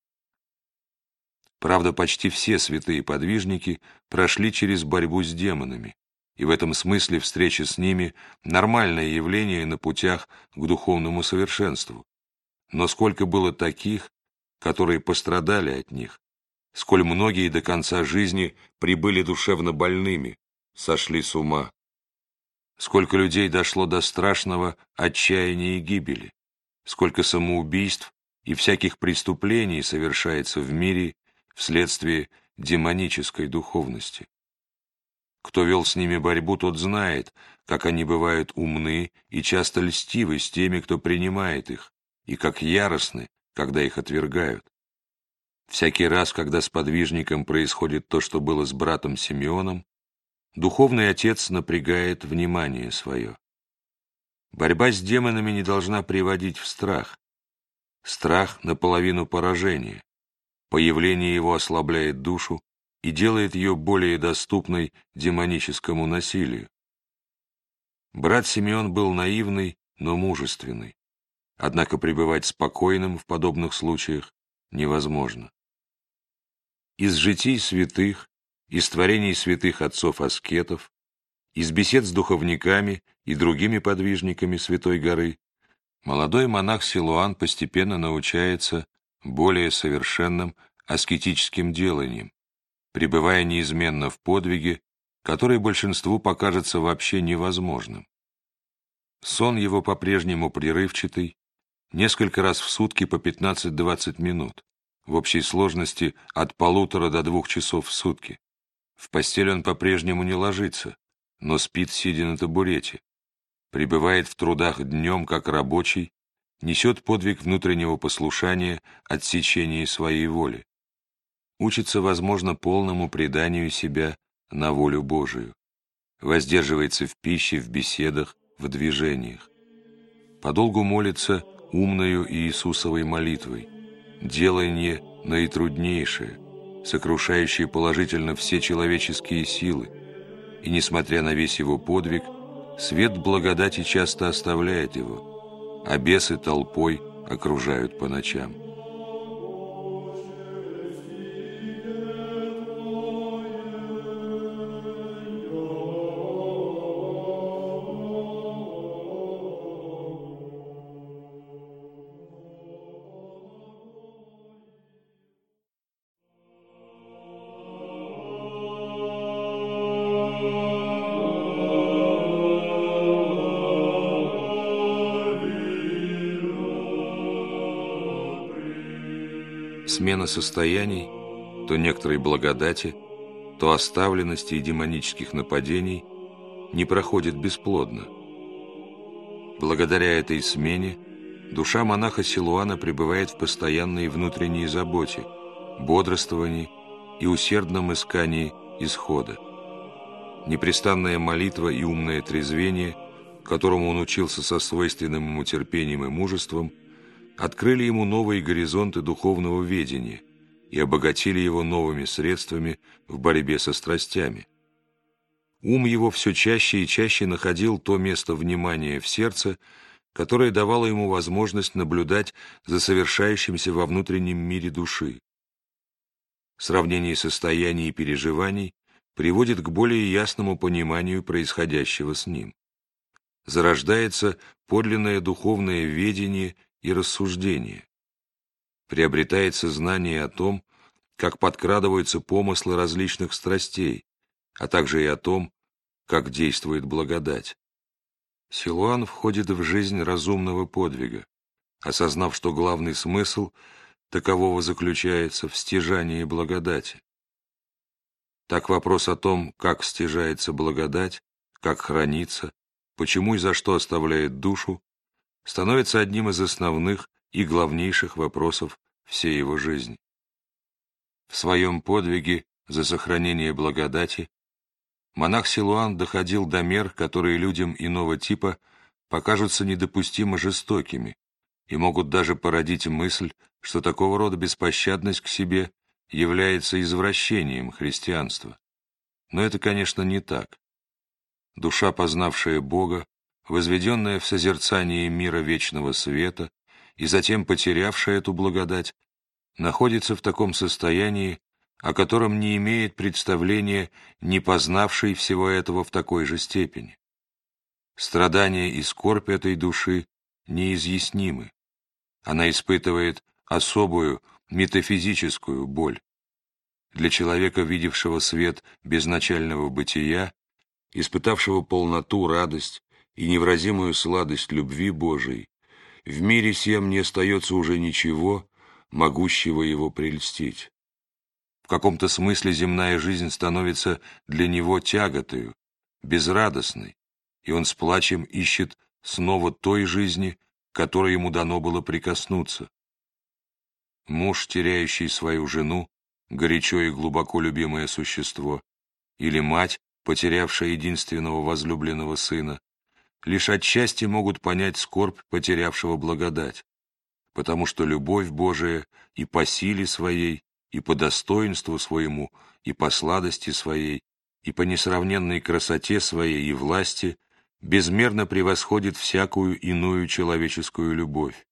Правда, почти все святые подвижники прошли через борьбу с демонами, и в этом смысле встреча с ними – нормальное явление на путях к духовному совершенству. Но сколько было таких, которые пострадали от них, сколь многие до конца жизни прибыли душевно больными, сошли с ума. Сколько людей дошло до страшного отчаяния и гибели, сколько самоубийств и всяких преступлений совершается в мире вследствие демонической духовности. Кто вел с ними борьбу, тот знает, как они бывают умны и часто льстивы с теми, кто принимает их, и как яростны, когда их отвергают. Всякий раз, когда с подвижником происходит то, что было с братом Симеоном, духовный отец напрягает внимание свое. Борьба с демонами не должна приводить в страх. Страх наполовину поражения. Появление его ослабляет душу и делает ее более доступной демоническому насилию. Брат Симеон был наивный, но мужественный. Однако пребывать спокойным в подобных случаях невозможно. Из житий святых, из творений святых отцов-аскетов, из бесед с духовниками и другими подвижниками Святой горы, молодой монах Силуан постепенно научается более совершенным аскетическим деланиям, пребывая неизменно в подвиге, который большинству покажется вообще невозможным. Сон его по-прежнему прерывчатый, несколько раз в сутки по 15-20 минут в общей сложности от полутора до двух часов в сутки. В постель он по-прежнему не ложится, но спит, сидя на табурете. Пребывает в трудах днем, как рабочий, несет подвиг внутреннего послушания, отсечения своей воли. Учится, возможно, полному преданию себя на волю Божию. Воздерживается в пище, в беседах, в движениях. Подолгу молится умною Иисусовой молитвой – делание наитруднейшее, сокрушающее положительно все человеческие силы, и, несмотря на весь его подвиг, свет благодати часто оставляет его, а бесы толпой окружают по ночам. Состояний, то некоторой благодати, то оставленности и демонических нападений не проходит бесплодно. Благодаря этой смене душа монаха Силуана пребывает в постоянной внутренней заботе, бодрствовании и усердном искании исхода. Непрестанная молитва и умное трезвение, которому он учился со свойственным ему терпением и мужеством – открыли ему новые горизонты духовного ведения и обогатили его новыми средствами в борьбе со страстями. Ум его все чаще и чаще находил то место внимания в сердце, которое давало ему возможность наблюдать за совершающимся во внутреннем мире души. Сравнение состояний и переживаний приводит к более ясному пониманию происходящего с ним. Зарождается подлинное духовное ведение и рассуждение. Приобретается знание о том, как подкрадываются помыслы различных страстей, а также и о том, как действует благодать. Силуан входит в жизнь разумного подвига, осознав, что главный смысл такового заключается в стяжании благодати. Так вопрос о том, как стяжается благодать, как хранится, почему и за что оставляет душу, становится одним из основных и главнейших вопросов всей его жизни. В своем подвиге за сохранение благодати монах Силуан доходил до мер, которые людям иного типа покажутся недопустимо жестокими и могут даже породить мысль, что такого рода беспощадность к себе является извращением христианства. Но это, конечно, не так. Душа, познавшая Бога, возведенная в созерцании мира вечного света и затем потерявшая эту благодать, находится в таком состоянии, о котором не имеет представления не познавший всего этого в такой же степени. Страдания и скорбь этой души неизъяснимы. Она испытывает особую метафизическую боль. Для человека, видевшего свет безначального бытия, испытавшего полноту, радость и невразимую сладость любви Божией, в мире сем не остается уже ничего, могущего его прельстить. В каком-то смысле земная жизнь становится для него тяготою, безрадостной, и он с плачем ищет снова той жизни, которой ему дано было прикоснуться. Муж, теряющий свою жену, горячо и глубоко любимое существо, или мать, потерявшая единственного возлюбленного сына, лишь отчасти могут понять скорбь потерявшего благодать, потому что любовь Божия и по силе своей, и по достоинству своему, и по сладости своей, и по несравненной красоте своей и власти безмерно превосходит всякую иную человеческую любовь.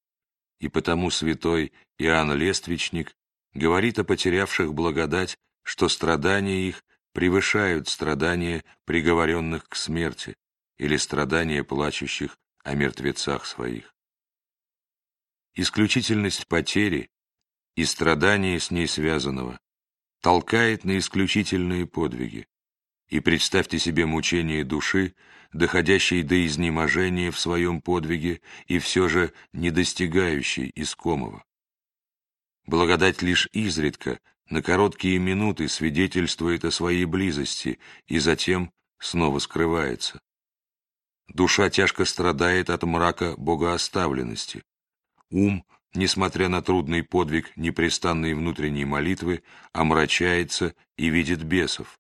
И потому святой Иоанн Лествичник говорит о потерявших благодать, что страдания их превышают страдания приговоренных к смерти или страдания плачущих о мертвецах своих. Исключительность потери и страдания с ней связанного толкает на исключительные подвиги. И представьте себе мучение души, доходящей до изнеможения в своем подвиге и все же не достигающей искомого. Благодать лишь изредка, на короткие минуты свидетельствует о своей близости и затем снова скрывается. Душа тяжко страдает от мрака богооставленности. Ум несмотря на трудный подвиг непрестанной внутренней молитвы, омрачается и видит бесов.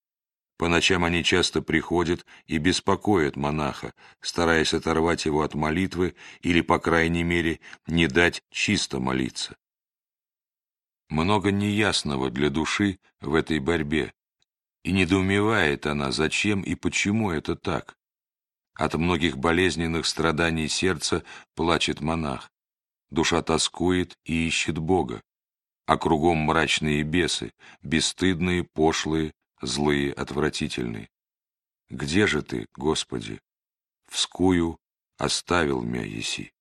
По ночам они часто приходят и беспокоят монаха, стараясь оторвать его от молитвы или, по крайней мере, не дать чисто молиться. Много неясного для души в этой борьбе, и недоумевает она, зачем и почему это так. От многих болезненных страданий сердца плачет монах. Душа тоскует и ищет Бога, а кругом мрачные бесы, бесстыдные, пошлые, злые, отвратительные. Где же ты, Господи? Вскую оставил мя еси.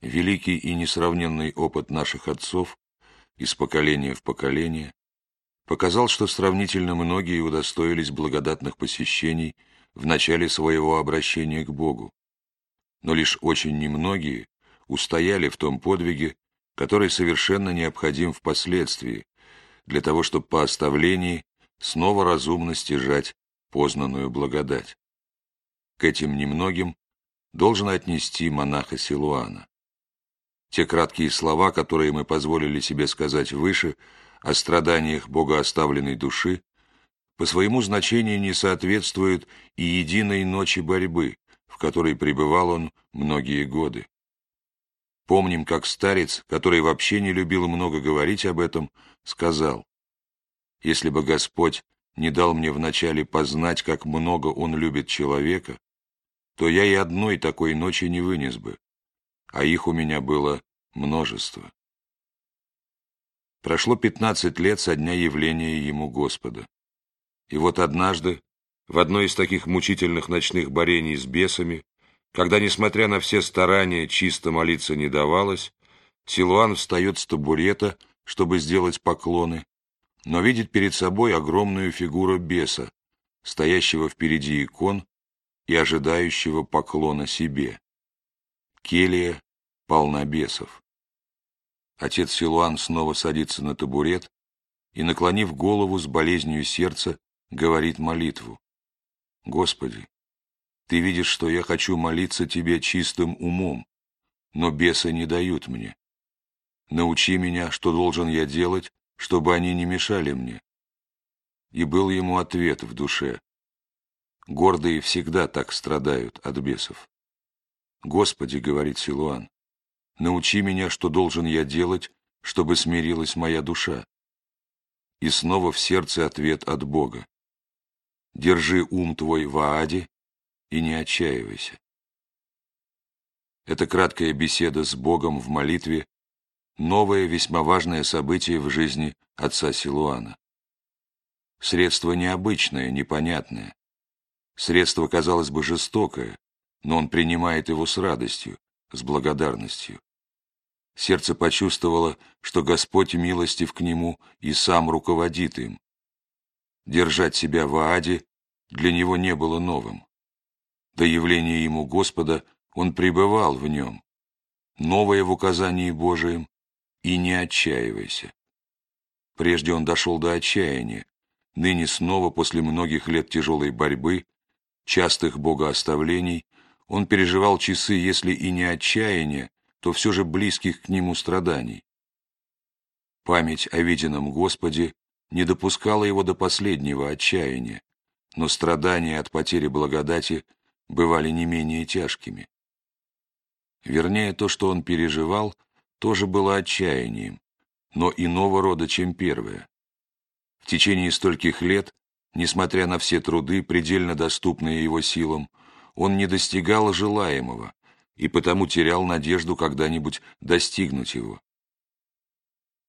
Великий и несравненный опыт наших отцов из поколения в поколение показал, что сравнительно многие удостоились благодатных посещений в начале своего обращения к Богу но лишь очень немногие устояли в том подвиге, который совершенно необходим впоследствии, для того, чтобы по оставлении снова разумно стяжать познанную благодать. К этим немногим должен отнести монаха Силуана. Те краткие слова, которые мы позволили себе сказать выше о страданиях богооставленной души, по своему значению не соответствуют и единой ночи борьбы, в которой пребывал он многие годы. Помним, как старец, который вообще не любил много говорить об этом, сказал, «Если бы Господь не дал мне вначале познать, как много Он любит человека, то я и одной такой ночи не вынес бы, а их у меня было множество». Прошло пятнадцать лет со дня явления ему Господа. И вот однажды, в одной из таких мучительных ночных борений с бесами, когда, несмотря на все старания, чисто молиться не давалось, Силуан встает с табурета, чтобы сделать поклоны, но видит перед собой огромную фигуру беса, стоящего впереди икон и ожидающего поклона себе. Келия полна бесов. Отец Силуан снова садится на табурет и, наклонив голову с болезнью сердца, говорит молитву. «Господи, Ты видишь, что я хочу молиться Тебе чистым умом, но бесы не дают мне. Научи меня, что должен я делать, чтобы они не мешали мне». И был ему ответ в душе. Гордые всегда так страдают от бесов. «Господи, — говорит Силуан, Научи меня, что должен я делать, чтобы смирилась моя душа. И снова в сердце ответ от Бога. Держи ум твой в Ааде и не отчаивайся. Эта краткая беседа с Богом в молитве – новое весьма важное событие в жизни отца Силуана. Средство необычное, непонятное. Средство, казалось бы, жестокое, но он принимает его с радостью, с благодарностью. Сердце почувствовало, что Господь милостив к нему и сам руководит им. Держать себя в Ааде для него не было новым. До явления ему Господа он пребывал в нем. Новое в указании Божием и не отчаивайся. Прежде он дошел до отчаяния, ныне снова после многих лет тяжелой борьбы, частых богооставлений, он переживал часы, если и не отчаяния, то все же близких к нему страданий. Память о виденном Господе не допускала его до последнего отчаяния, но страдания от потери благодати бывали не менее тяжкими. Вернее, то, что он переживал, тоже было отчаянием, но иного рода, чем первое. В течение стольких лет, несмотря на все труды, предельно доступные его силам, он не достигал желаемого, и потому терял надежду когда-нибудь достигнуть его.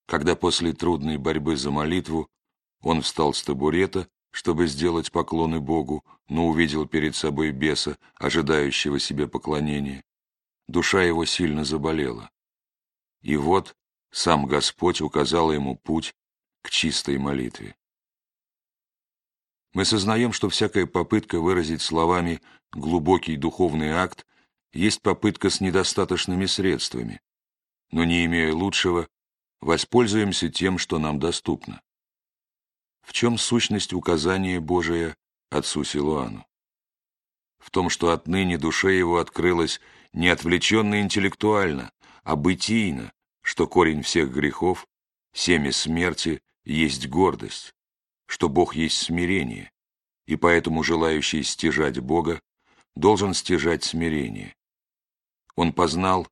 Когда после трудной борьбы за молитву он встал с табурета, чтобы сделать поклоны Богу, но увидел перед собой беса, ожидающего себе поклонения, душа его сильно заболела. И вот сам Господь указал ему путь к чистой молитве. Мы сознаем, что всякая попытка выразить словами глубокий духовный акт есть попытка с недостаточными средствами, но не имея лучшего, воспользуемся тем, что нам доступно. В чем сущность указания Божия отцу Силуану? В том, что отныне душе его открылась не отвлеченно интеллектуально, а бытийно, что корень всех грехов, семя смерти, есть гордость, что Бог есть смирение, и поэтому желающий стяжать Бога должен стяжать смирение. Он познал,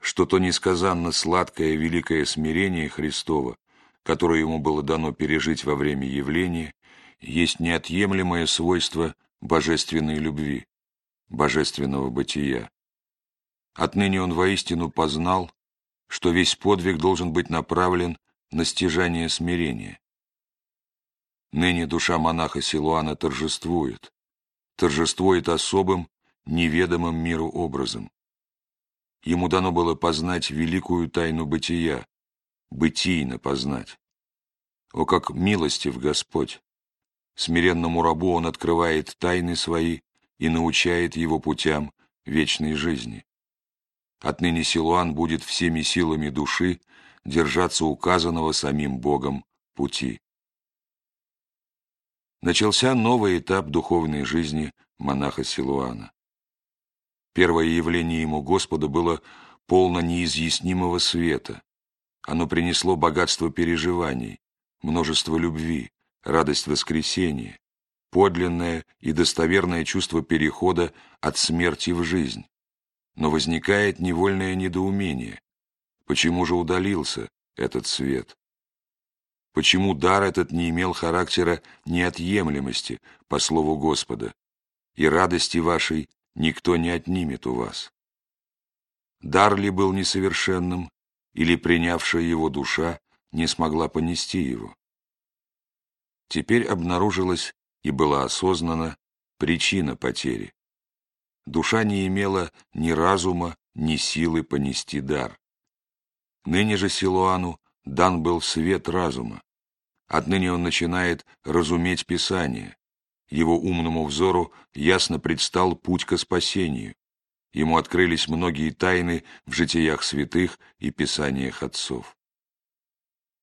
что то несказанно сладкое великое смирение Христова, которое ему было дано пережить во время явления, есть неотъемлемое свойство божественной любви, божественного бытия. Отныне он воистину познал, что весь подвиг должен быть направлен на стяжание смирения. Ныне душа монаха Силуана торжествует, торжествует особым, неведомым миру образом. Ему дано было познать великую тайну бытия, бытийно познать. О, как милостив Господь! Смиренному рабу он открывает тайны свои и научает его путям вечной жизни. Отныне Силуан будет всеми силами души держаться указанного самим Богом пути. Начался новый этап духовной жизни монаха Силуана. Первое явление ему Господа было полно неизъяснимого света. Оно принесло богатство переживаний, множество любви, радость воскресения, подлинное и достоверное чувство перехода от смерти в жизнь. Но возникает невольное недоумение. Почему же удалился этот свет? Почему дар этот не имел характера неотъемлемости, по слову Господа, и радости вашей никто не отнимет у вас? Дар ли был несовершенным, или принявшая его душа не смогла понести его? Теперь обнаружилась и была осознана причина потери. Душа не имела ни разума, ни силы понести дар. Ныне же Силуану дан был свет разума. Отныне он начинает разуметь Писание. Его умному взору ясно предстал путь к спасению. Ему открылись многие тайны в житиях святых и писаниях отцов.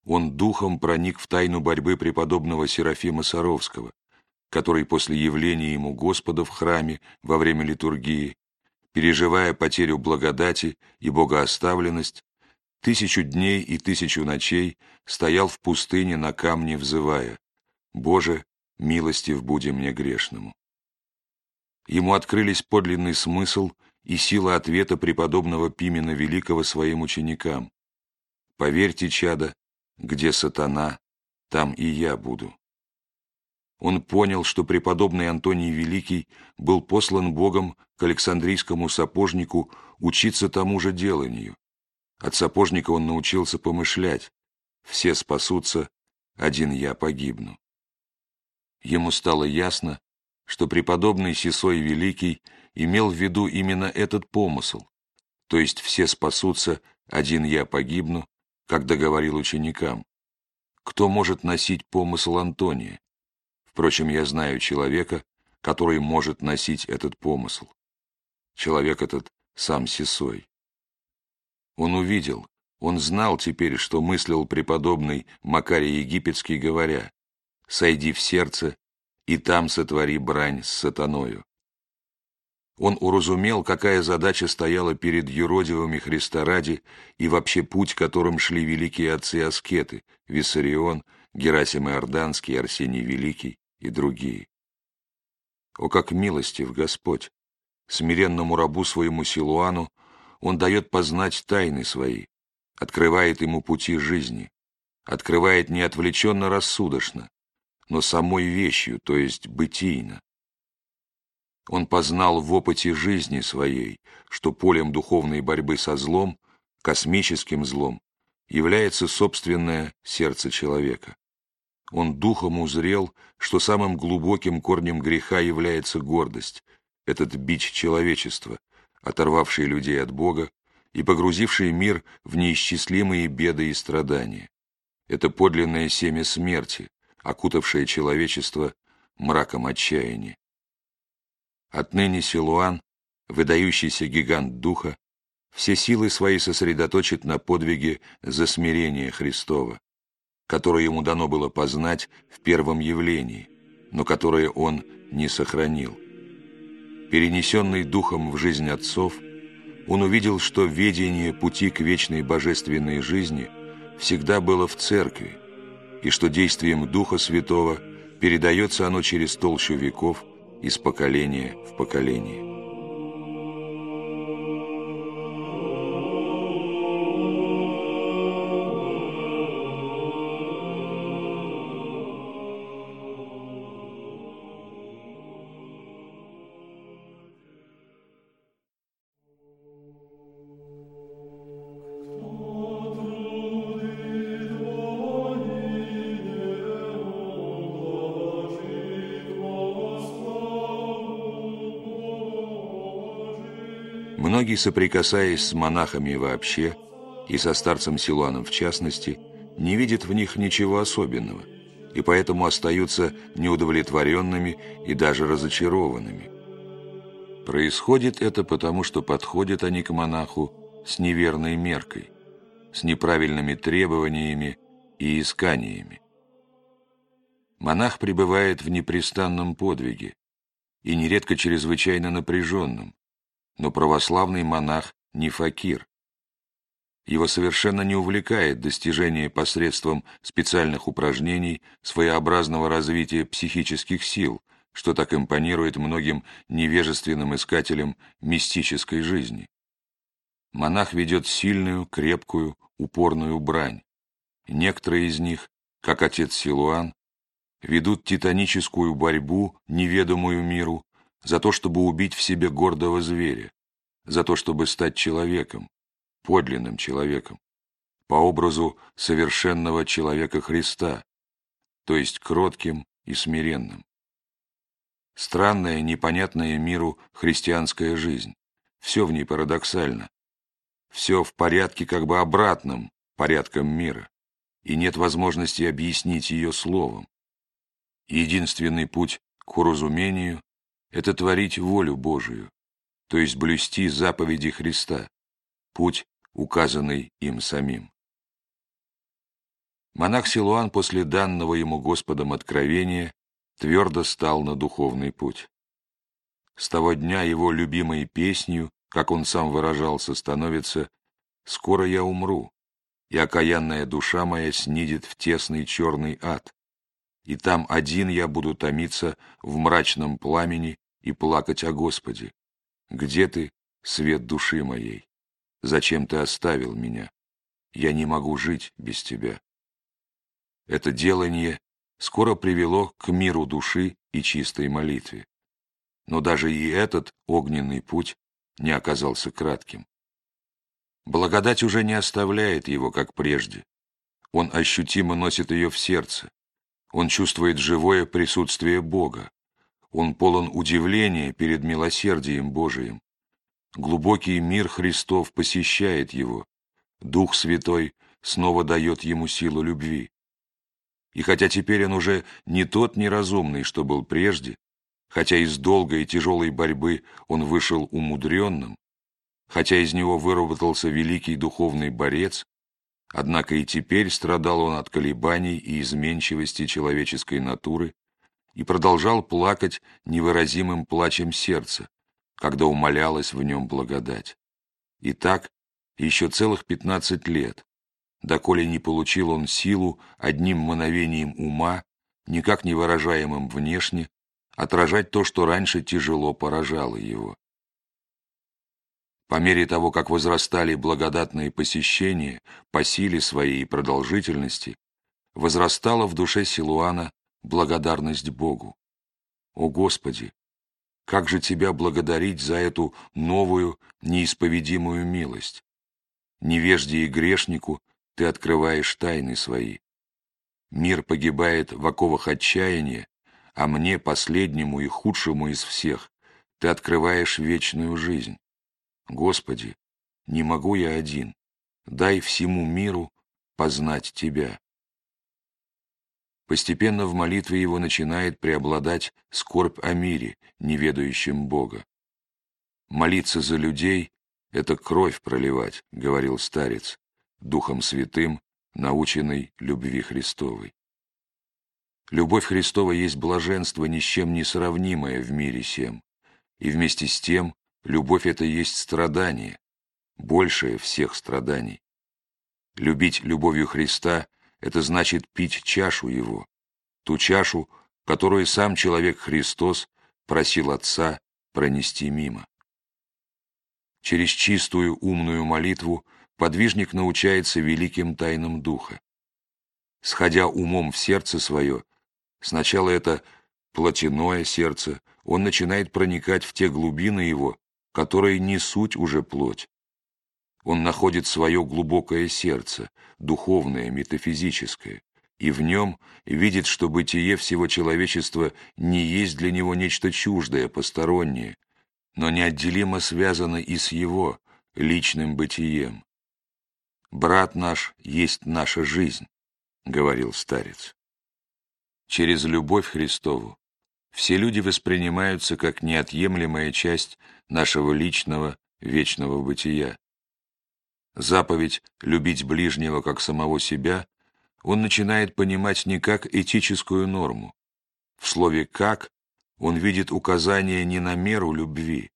Он духом проник в тайну борьбы преподобного Серафима Саровского, который после явления ему Господа в храме во время литургии, переживая потерю благодати и богооставленность, тысячу дней и тысячу ночей стоял в пустыне на камне, взывая «Боже, милостив буди мне грешному». Ему открылись подлинный смысл и сила ответа преподобного Пимена Великого своим ученикам. «Поверьте, чада, где сатана, там и я буду». Он понял, что преподобный Антоний Великий был послан Богом к Александрийскому сапожнику учиться тому же деланию, от сапожника он научился помышлять. Все спасутся, один я погибну. Ему стало ясно, что преподобный Сисой Великий имел в виду именно этот помысл, то есть все спасутся, один я погибну, как договорил ученикам. Кто может носить помысл Антония? Впрочем, я знаю человека, который может носить этот помысл. Человек этот сам Сисой. Он увидел, он знал теперь, что мыслил преподобный Макарий Египетский, говоря, «Сойди в сердце, и там сотвори брань с сатаною». Он уразумел, какая задача стояла перед юродивыми Христа ради и вообще путь, которым шли великие отцы-аскеты – Виссарион, Герасим Иорданский, Арсений Великий и другие. О, как милостив Господь! Смиренному рабу своему Силуану он дает познать тайны свои, открывает ему пути жизни, открывает не отвлеченно рассудочно, но самой вещью, то есть бытийно. Он познал в опыте жизни своей, что полем духовной борьбы со злом, космическим злом, является собственное сердце человека. Он духом узрел, что самым глубоким корнем греха является гордость, этот бич человечества, оторвавшие людей от Бога и погрузившие мир в неисчислимые беды и страдания. Это подлинное семя смерти, окутавшее человечество мраком отчаяния. Отныне Силуан, выдающийся гигант духа, все силы свои сосредоточит на подвиге за смирение Христова, которое ему дано было познать в первом явлении, но которое он не сохранил. Перенесенный духом в жизнь отцов, он увидел, что ведение пути к вечной божественной жизни всегда было в церкви, и что действием Духа Святого передается оно через толщу веков из поколения в поколение. Многие, соприкасаясь с монахами вообще, и со старцем Силуаном в частности, не видят в них ничего особенного, и поэтому остаются неудовлетворенными и даже разочарованными. Происходит это потому, что подходят они к монаху с неверной меркой, с неправильными требованиями и исканиями. Монах пребывает в непрестанном подвиге, и нередко чрезвычайно напряженном, но православный монах не факир. Его совершенно не увлекает достижение посредством специальных упражнений своеобразного развития психических сил, что так импонирует многим невежественным искателям мистической жизни. монах ведет сильную, крепкую, упорную брань. Некоторые из них, как отец Силуан, ведут титаническую борьбу, неведомую миру, за то, чтобы убить в себе гордого зверя, за то, чтобы стать человеком, подлинным человеком, по образу совершенного человека Христа, то есть кротким и смиренным. Странная, непонятная миру христианская жизнь. Все в ней парадоксально. Все в порядке как бы обратном порядком мира, и нет возможности объяснить ее словом. Единственный путь к уразумению – это творить волю Божию, то есть блюсти заповеди Христа, путь, указанный им самим. Монах Силуан после данного ему Господом откровения твердо стал на духовный путь. С того дня его любимой песнью, как он сам выражался, становится «Скоро я умру, и окаянная душа моя снидет в тесный черный ад, и там один я буду томиться в мрачном пламени и плакать о Господе. Где ты, свет души моей? Зачем ты оставил меня? Я не могу жить без тебя. Это делание скоро привело к миру души и чистой молитве. Но даже и этот огненный путь не оказался кратким. Благодать уже не оставляет его, как прежде. Он ощутимо носит ее в сердце. Он чувствует живое присутствие Бога. Он полон удивления перед милосердием Божиим. Глубокий мир Христов посещает его. Дух Святой снова дает ему силу любви. И хотя теперь он уже не тот неразумный, что был прежде, хотя из долгой и тяжелой борьбы он вышел умудренным, хотя из него выработался великий духовный борец, однако и теперь страдал он от колебаний и изменчивости человеческой натуры и продолжал плакать невыразимым плачем сердца, когда умолялась в нем благодать. И так еще целых пятнадцать лет, доколе не получил он силу одним мановением ума, никак не выражаемым внешне, отражать то, что раньше тяжело поражало его. По мере того, как возрастали благодатные посещения по силе своей и продолжительности, возрастала в душе Силуана благодарность Богу. О Господи! Как же Тебя благодарить за эту новую, неисповедимую милость? Невежде и грешнику ты открываешь тайны свои. Мир погибает в оковах отчаяния, а мне, последнему и худшему из всех, ты открываешь вечную жизнь. Господи, не могу я один, дай всему миру познать Тебя. Постепенно в молитве его начинает преобладать скорбь о мире, не ведающем Бога. «Молиться за людей — это кровь проливать», — говорил старец, Духом Святым, наученный любви Христовой. Любовь Христова есть блаженство, ни с чем не сравнимое в мире сем, и вместе с тем любовь это есть страдание, большее всех страданий. Любить любовью Христа — это значит пить чашу Его, ту чашу, которую сам человек Христос просил Отца пронести мимо. Через чистую умную молитву подвижник научается великим тайнам Духа. Сходя умом в сердце свое, сначала это плотяное сердце, он начинает проникать в те глубины его, которые не суть уже плоть. Он находит свое глубокое сердце, духовное, метафизическое, и в нем видит, что бытие всего человечества не есть для него нечто чуждое, постороннее, но неотделимо связано и с его личным бытием. «Брат наш есть наша жизнь», — говорил старец. Через любовь Христову все люди воспринимаются как неотъемлемая часть нашего личного вечного бытия. Заповедь «любить ближнего как самого себя» он начинает понимать не как этическую норму. В слове «как» он видит указание не на меру любви,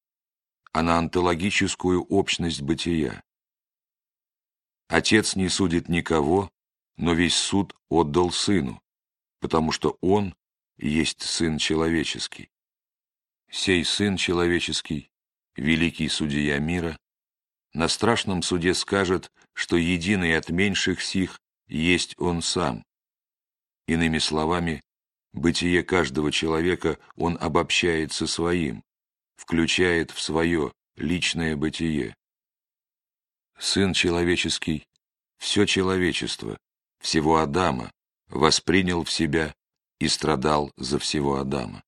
а на онтологическую общность бытия. Отец не судит никого, но весь суд отдал сыну, потому что он есть сын человеческий. Сей сын человеческий, великий судья мира, на страшном суде скажет, что единый от меньших сих есть он сам. Иными словами, бытие каждого человека он обобщает со своим, включает в свое личное бытие. Сын человеческий, все человечество, всего Адама, воспринял в себя и страдал за всего Адама.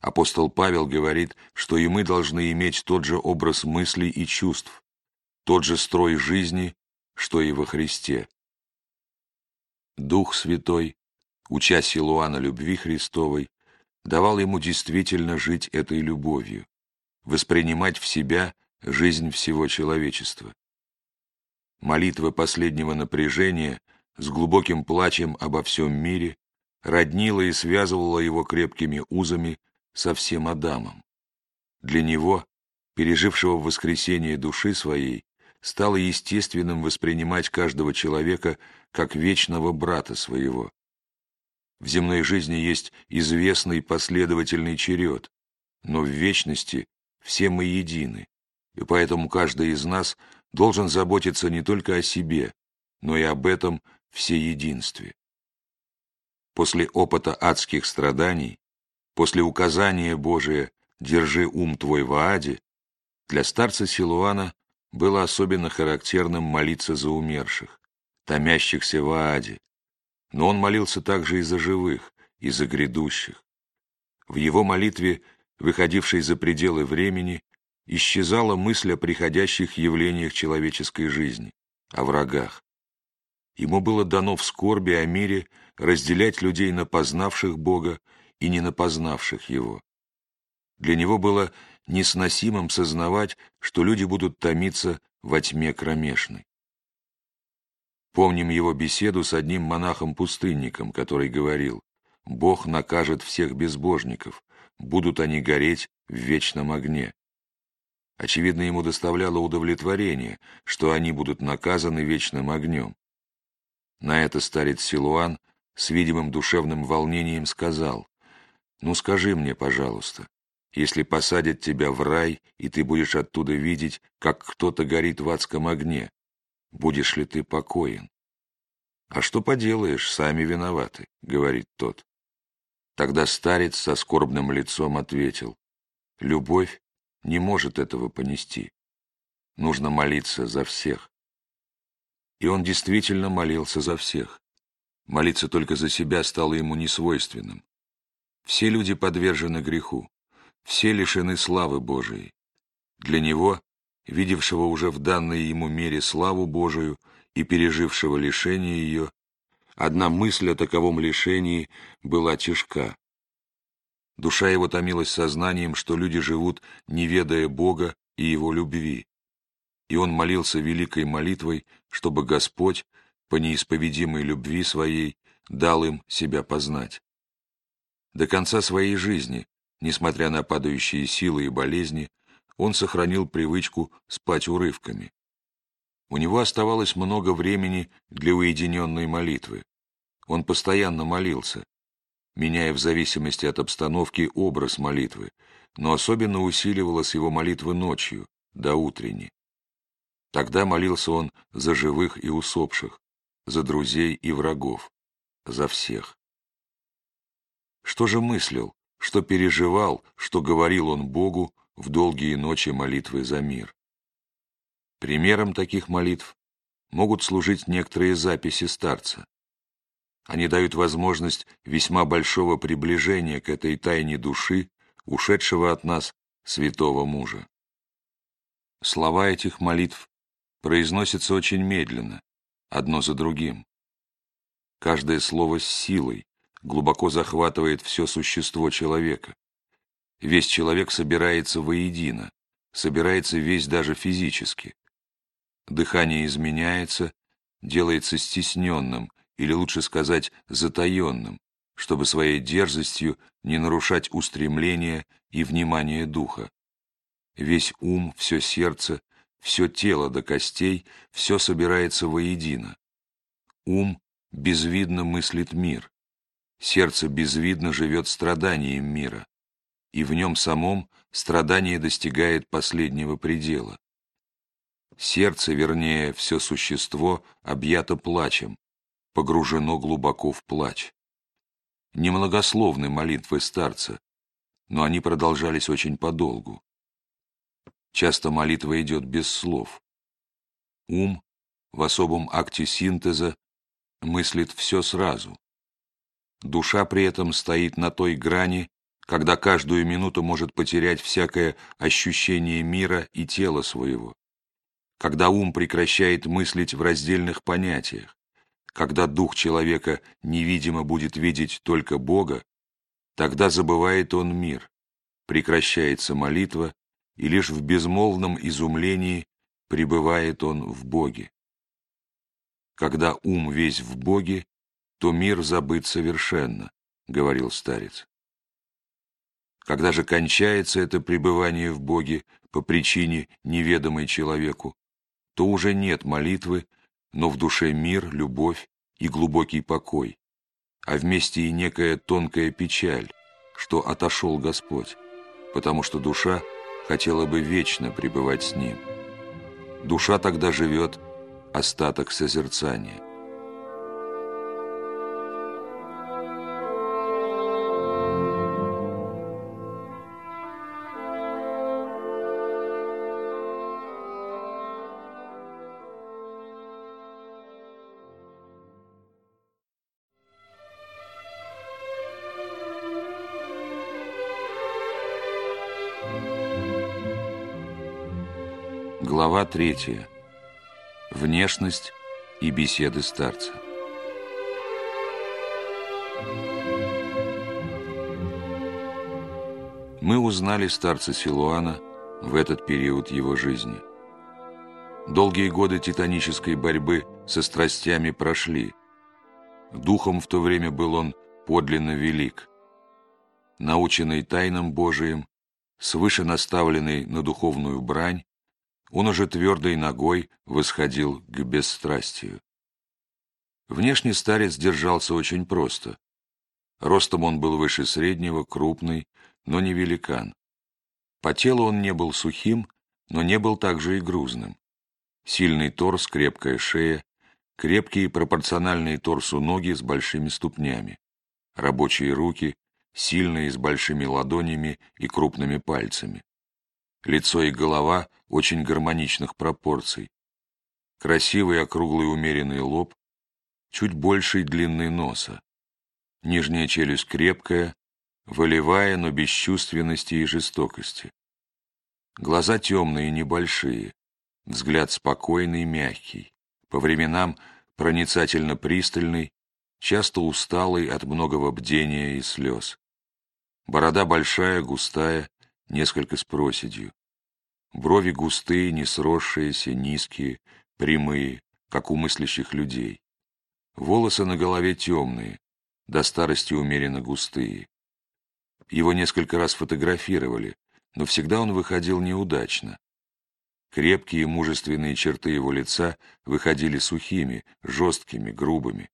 Апостол Павел говорит, что и мы должны иметь тот же образ мыслей и чувств, тот же строй жизни, что и во Христе. Дух Святой, уча Силуана любви Христовой, давал ему действительно жить этой любовью, воспринимать в себя жизнь всего человечества. Молитва последнего напряжения с глубоким плачем обо всем мире роднила и связывала его крепкими узами со всем Адамом. Для него, пережившего воскресение души своей, стало естественным воспринимать каждого человека как вечного брата своего. В земной жизни есть известный последовательный черед, но в вечности все мы едины, и поэтому каждый из нас должен заботиться не только о себе, но и об этом всеединстве. После опыта адских страданий После указания Божия «держи ум твой в Ааде» для старца Силуана было особенно характерным молиться за умерших, томящихся в Ааде, но он молился также и за живых, и за грядущих. В его молитве, выходившей за пределы времени, исчезала мысль о приходящих явлениях человеческой жизни, о врагах. Ему было дано в скорби о мире разделять людей на познавших Бога и не напознавших его. Для него было несносимым сознавать, что люди будут томиться во тьме кромешной. Помним его беседу с одним монахом-пустынником, который говорил, «Бог накажет всех безбожников, будут они гореть в вечном огне». Очевидно, ему доставляло удовлетворение, что они будут наказаны вечным огнем. На это старец Силуан с видимым душевным волнением сказал, ну скажи мне, пожалуйста, если посадят тебя в рай, и ты будешь оттуда видеть, как кто-то горит в адском огне, будешь ли ты покоен? А что поделаешь, сами виноваты, говорит тот. Тогда старец со скорбным лицом ответил, любовь не может этого понести. Нужно молиться за всех. И он действительно молился за всех. Молиться только за себя стало ему несвойственным. Все люди подвержены греху, все лишены славы Божией. Для него, видевшего уже в данной ему мере славу Божию и пережившего лишение ее, одна мысль о таковом лишении была тяжка. Душа его томилась сознанием, что люди живут, не ведая Бога и Его любви. И он молился великой молитвой, чтобы Господь, по неисповедимой любви своей, дал им себя познать. До конца своей жизни, несмотря на падающие силы и болезни, он сохранил привычку спать урывками. У него оставалось много времени для уединенной молитвы. Он постоянно молился, меняя в зависимости от обстановки образ молитвы, но особенно усиливалась его молитва ночью, до утренней. Тогда молился он за живых и усопших, за друзей и врагов, за всех. Что же мыслил, что переживал, что говорил он Богу в долгие ночи молитвы за мир? Примером таких молитв могут служить некоторые записи старца. Они дают возможность весьма большого приближения к этой тайне души, ушедшего от нас святого мужа. Слова этих молитв произносятся очень медленно, одно за другим. Каждое слово с силой, глубоко захватывает все существо человека. Весь человек собирается воедино, собирается весь даже физически. Дыхание изменяется, делается стесненным, или лучше сказать, затаенным, чтобы своей дерзостью не нарушать устремления и внимание духа. Весь ум, все сердце, все тело до костей, все собирается воедино. Ум безвидно мыслит мир, Сердце безвидно живет страданием мира, и в нем самом страдание достигает последнего предела. Сердце, вернее, все существо, объято плачем, погружено глубоко в плач. Немногословны молитвы старца, но они продолжались очень подолгу. Часто молитва идет без слов. Ум в особом акте синтеза мыслит все сразу. Душа при этом стоит на той грани, когда каждую минуту может потерять всякое ощущение мира и тела своего, когда ум прекращает мыслить в раздельных понятиях, когда дух человека невидимо будет видеть только Бога, тогда забывает он мир, прекращается молитва, и лишь в безмолвном изумлении пребывает он в Боге. Когда ум весь в Боге, то мир забыт совершенно, говорил старец. Когда же кончается это пребывание в Боге по причине неведомой человеку, то уже нет молитвы, но в душе мир, любовь и глубокий покой, а вместе и некая тонкая печаль, что отошел Господь, потому что душа хотела бы вечно пребывать с Ним. Душа тогда живет остаток созерцания. Глава третья. Внешность и беседы старца. Мы узнали старца Силуана в этот период его жизни. Долгие годы титанической борьбы со страстями прошли. Духом в то время был он подлинно велик. Наученный тайнам Божиим, свыше наставленный на духовную брань, он уже твердой ногой восходил к бесстрастию. Внешне старец держался очень просто. Ростом он был выше среднего, крупный, но не великан. По телу он не был сухим, но не был также и грузным. Сильный торс, крепкая шея, крепкие пропорциональные торсу ноги с большими ступнями, рабочие руки, сильные с большими ладонями и крупными пальцами. Лицо и голова очень гармоничных пропорций. Красивый округлый умеренный лоб, чуть больший длины носа. Нижняя челюсть крепкая, волевая, но без чувственности и жестокости. Глаза темные небольшие, взгляд спокойный, мягкий, по временам проницательно пристальный, часто усталый от многого бдения и слез. Борода большая, густая, несколько с проседью. Брови густые, не сросшиеся, низкие, прямые, как у мыслящих людей. Волосы на голове темные, до старости умеренно густые. Его несколько раз фотографировали, но всегда он выходил неудачно. Крепкие мужественные черты его лица выходили сухими, жесткими, грубыми,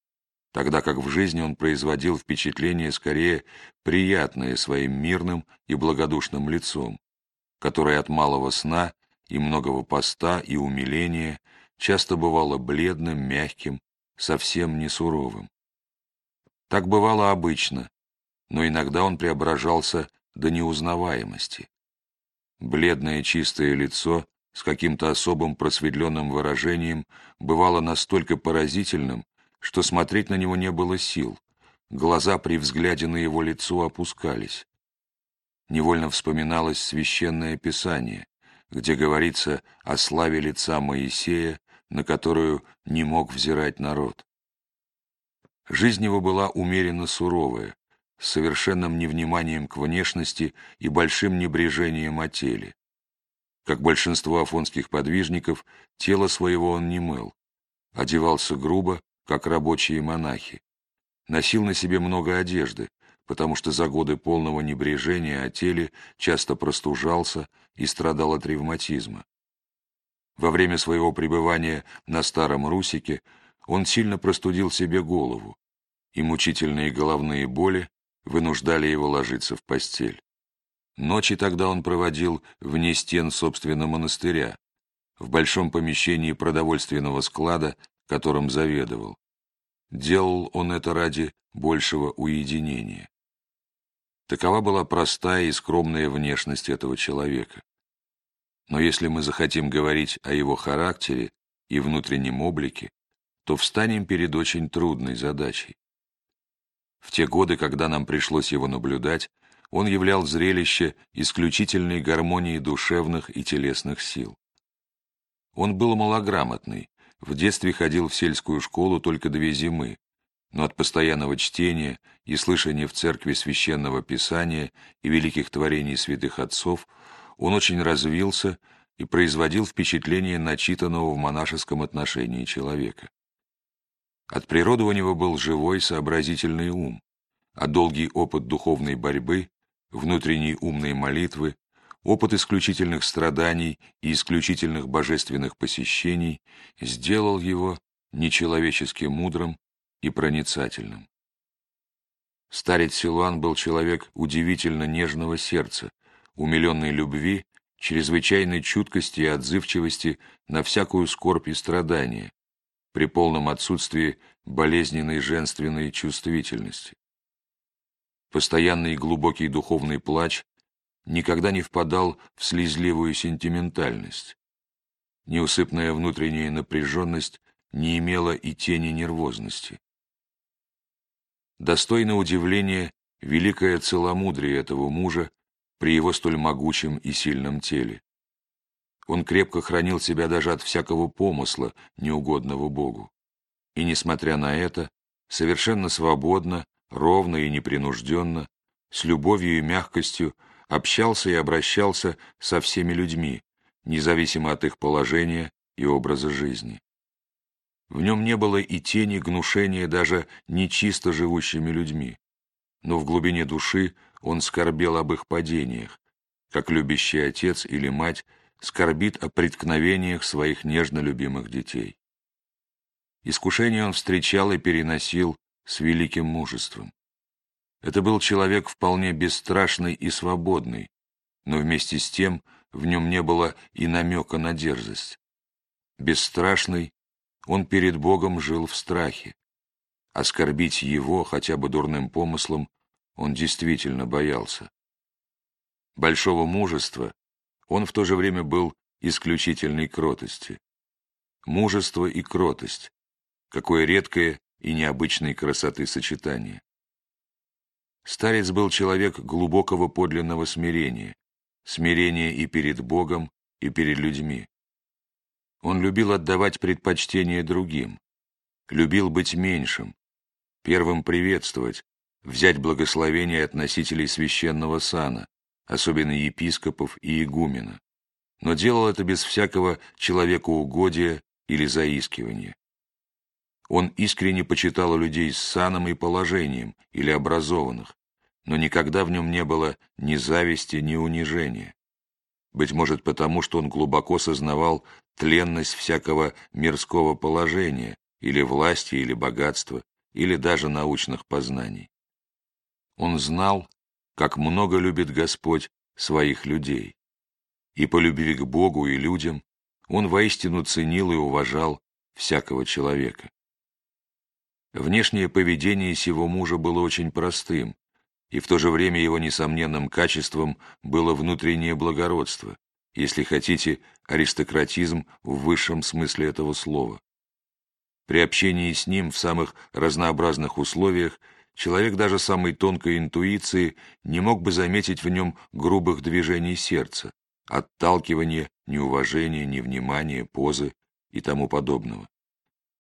тогда как в жизни он производил впечатление скорее приятное своим мирным и благодушным лицом, которое от малого сна и многого поста и умиления часто бывало бледным, мягким, совсем не суровым. Так бывало обычно, но иногда он преображался до неузнаваемости. Бледное чистое лицо с каким-то особым просветленным выражением бывало настолько поразительным, что смотреть на него не было сил, глаза при взгляде на его лицо опускались невольно вспоминалось священное писание, где говорится о славе лица Моисея, на которую не мог взирать народ. Жизнь его была умеренно суровая, с совершенным невниманием к внешности и большим небрежением о теле. Как большинство афонских подвижников, тело своего он не мыл, одевался грубо, как рабочие монахи, носил на себе много одежды, потому что за годы полного небрежения о теле часто простужался и страдал от ревматизма. Во время своего пребывания на Старом Русике он сильно простудил себе голову, и мучительные головные боли вынуждали его ложиться в постель. Ночи тогда он проводил вне стен собственного монастыря, в большом помещении продовольственного склада, которым заведовал. Делал он это ради большего уединения. Такова была простая и скромная внешность этого человека. Но если мы захотим говорить о его характере и внутреннем облике, то встанем перед очень трудной задачей. В те годы, когда нам пришлось его наблюдать, он являл зрелище исключительной гармонии душевных и телесных сил. Он был малограмотный, в детстве ходил в сельскую школу только две зимы, но от постоянного чтения и слышания в церкви священного писания и великих творений святых отцов он очень развился и производил впечатление начитанного в монашеском отношении человека. От природы у него был живой сообразительный ум, а долгий опыт духовной борьбы, внутренней умной молитвы, опыт исключительных страданий и исключительных божественных посещений сделал его нечеловечески мудрым и проницательным. Старец Силуан был человек удивительно нежного сердца, умиленной любви, чрезвычайной чуткости и отзывчивости на всякую скорбь и страдание, при полном отсутствии болезненной женственной чувствительности. Постоянный глубокий духовный плач никогда не впадал в слезливую сентиментальность. Неусыпная внутренняя напряженность не имела и тени нервозности. Достойно удивления великое целомудрие этого мужа при его столь могучем и сильном теле. Он крепко хранил себя даже от всякого помысла, неугодного Богу. И, несмотря на это, совершенно свободно, ровно и непринужденно, с любовью и мягкостью общался и обращался со всеми людьми, независимо от их положения и образа жизни. В нем не было и тени гнушения даже нечисто живущими людьми, но в глубине души он скорбел об их падениях, как любящий отец или мать скорбит о преткновениях своих нежно любимых детей. Искушение он встречал и переносил с великим мужеством. Это был человек вполне бесстрашный и свободный, но вместе с тем в нем не было и намека на дерзость. Бесстрашный, он перед Богом жил в страхе. Оскорбить его хотя бы дурным помыслом он действительно боялся. Большого мужества он в то же время был исключительной кротости. Мужество и кротость — какое редкое и необычной красоты сочетание. Старец был человек глубокого подлинного смирения, смирения и перед Богом, и перед людьми. Он любил отдавать предпочтение другим, любил быть меньшим, первым приветствовать, взять благословение от носителей священного сана, особенно епископов и игумена, но делал это без всякого человекоугодия или заискивания. Он искренне почитал людей с саном и положением или образованных, но никогда в нем не было ни зависти, ни унижения. Быть может потому, что он глубоко сознавал тленность всякого мирского положения, или власти, или богатства, или даже научных познаний. Он знал, как много любит Господь своих людей. И по любви к Богу и людям он воистину ценил и уважал всякого человека. Внешнее поведение сего мужа было очень простым, и в то же время его несомненным качеством было внутреннее благородство, если хотите, аристократизм в высшем смысле этого слова. При общении с ним в самых разнообразных условиях человек даже самой тонкой интуиции не мог бы заметить в нем грубых движений сердца, отталкивания, неуважения, невнимания, позы и тому подобного.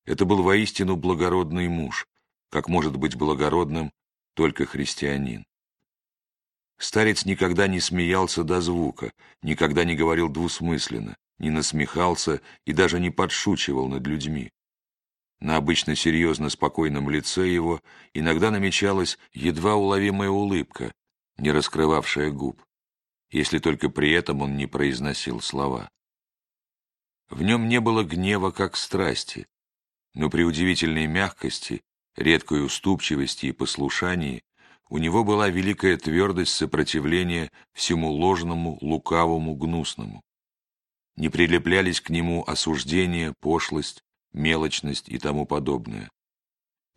Это был воистину благородный муж, как может быть благородным только христианин. Старец никогда не смеялся до звука, никогда не говорил двусмысленно, не насмехался и даже не подшучивал над людьми. На обычно серьезно спокойном лице его иногда намечалась едва уловимая улыбка, не раскрывавшая губ, если только при этом он не произносил слова. В нем не было гнева, как страсти, но при удивительной мягкости, редкой уступчивости и послушании у него была великая твердость сопротивления всему ложному, лукавому, гнусному. не прилеплялись к нему осуждение, пошлость, мелочность и тому подобное.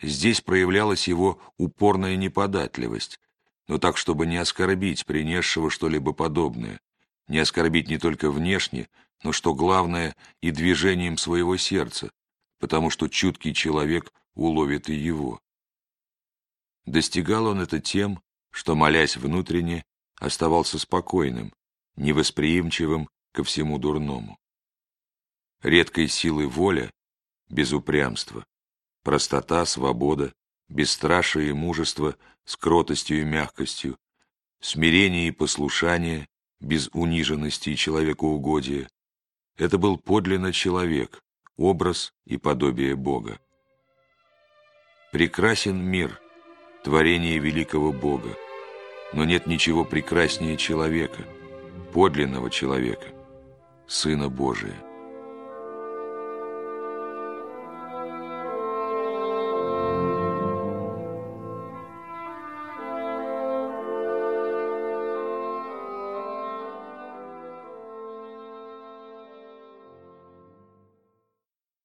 Здесь проявлялась его упорная неподатливость, но так, чтобы не оскорбить принесшего что-либо подобное, не оскорбить не только внешне, но, что главное, и движением своего сердца, потому что чуткий человек уловит и его. Достигал он это тем, что, молясь внутренне, оставался спокойным, невосприимчивым ко всему дурному. Редкой силы воля, без упрямства, простота, свобода, бесстрашие и мужество с кротостью и мягкостью, смирение и послушание, без униженности и человекоугодия. Это был подлинно человек, образ и подобие Бога. Прекрасен мир, творение великого Бога, но нет ничего прекраснее человека, подлинного человека, Сына Божия.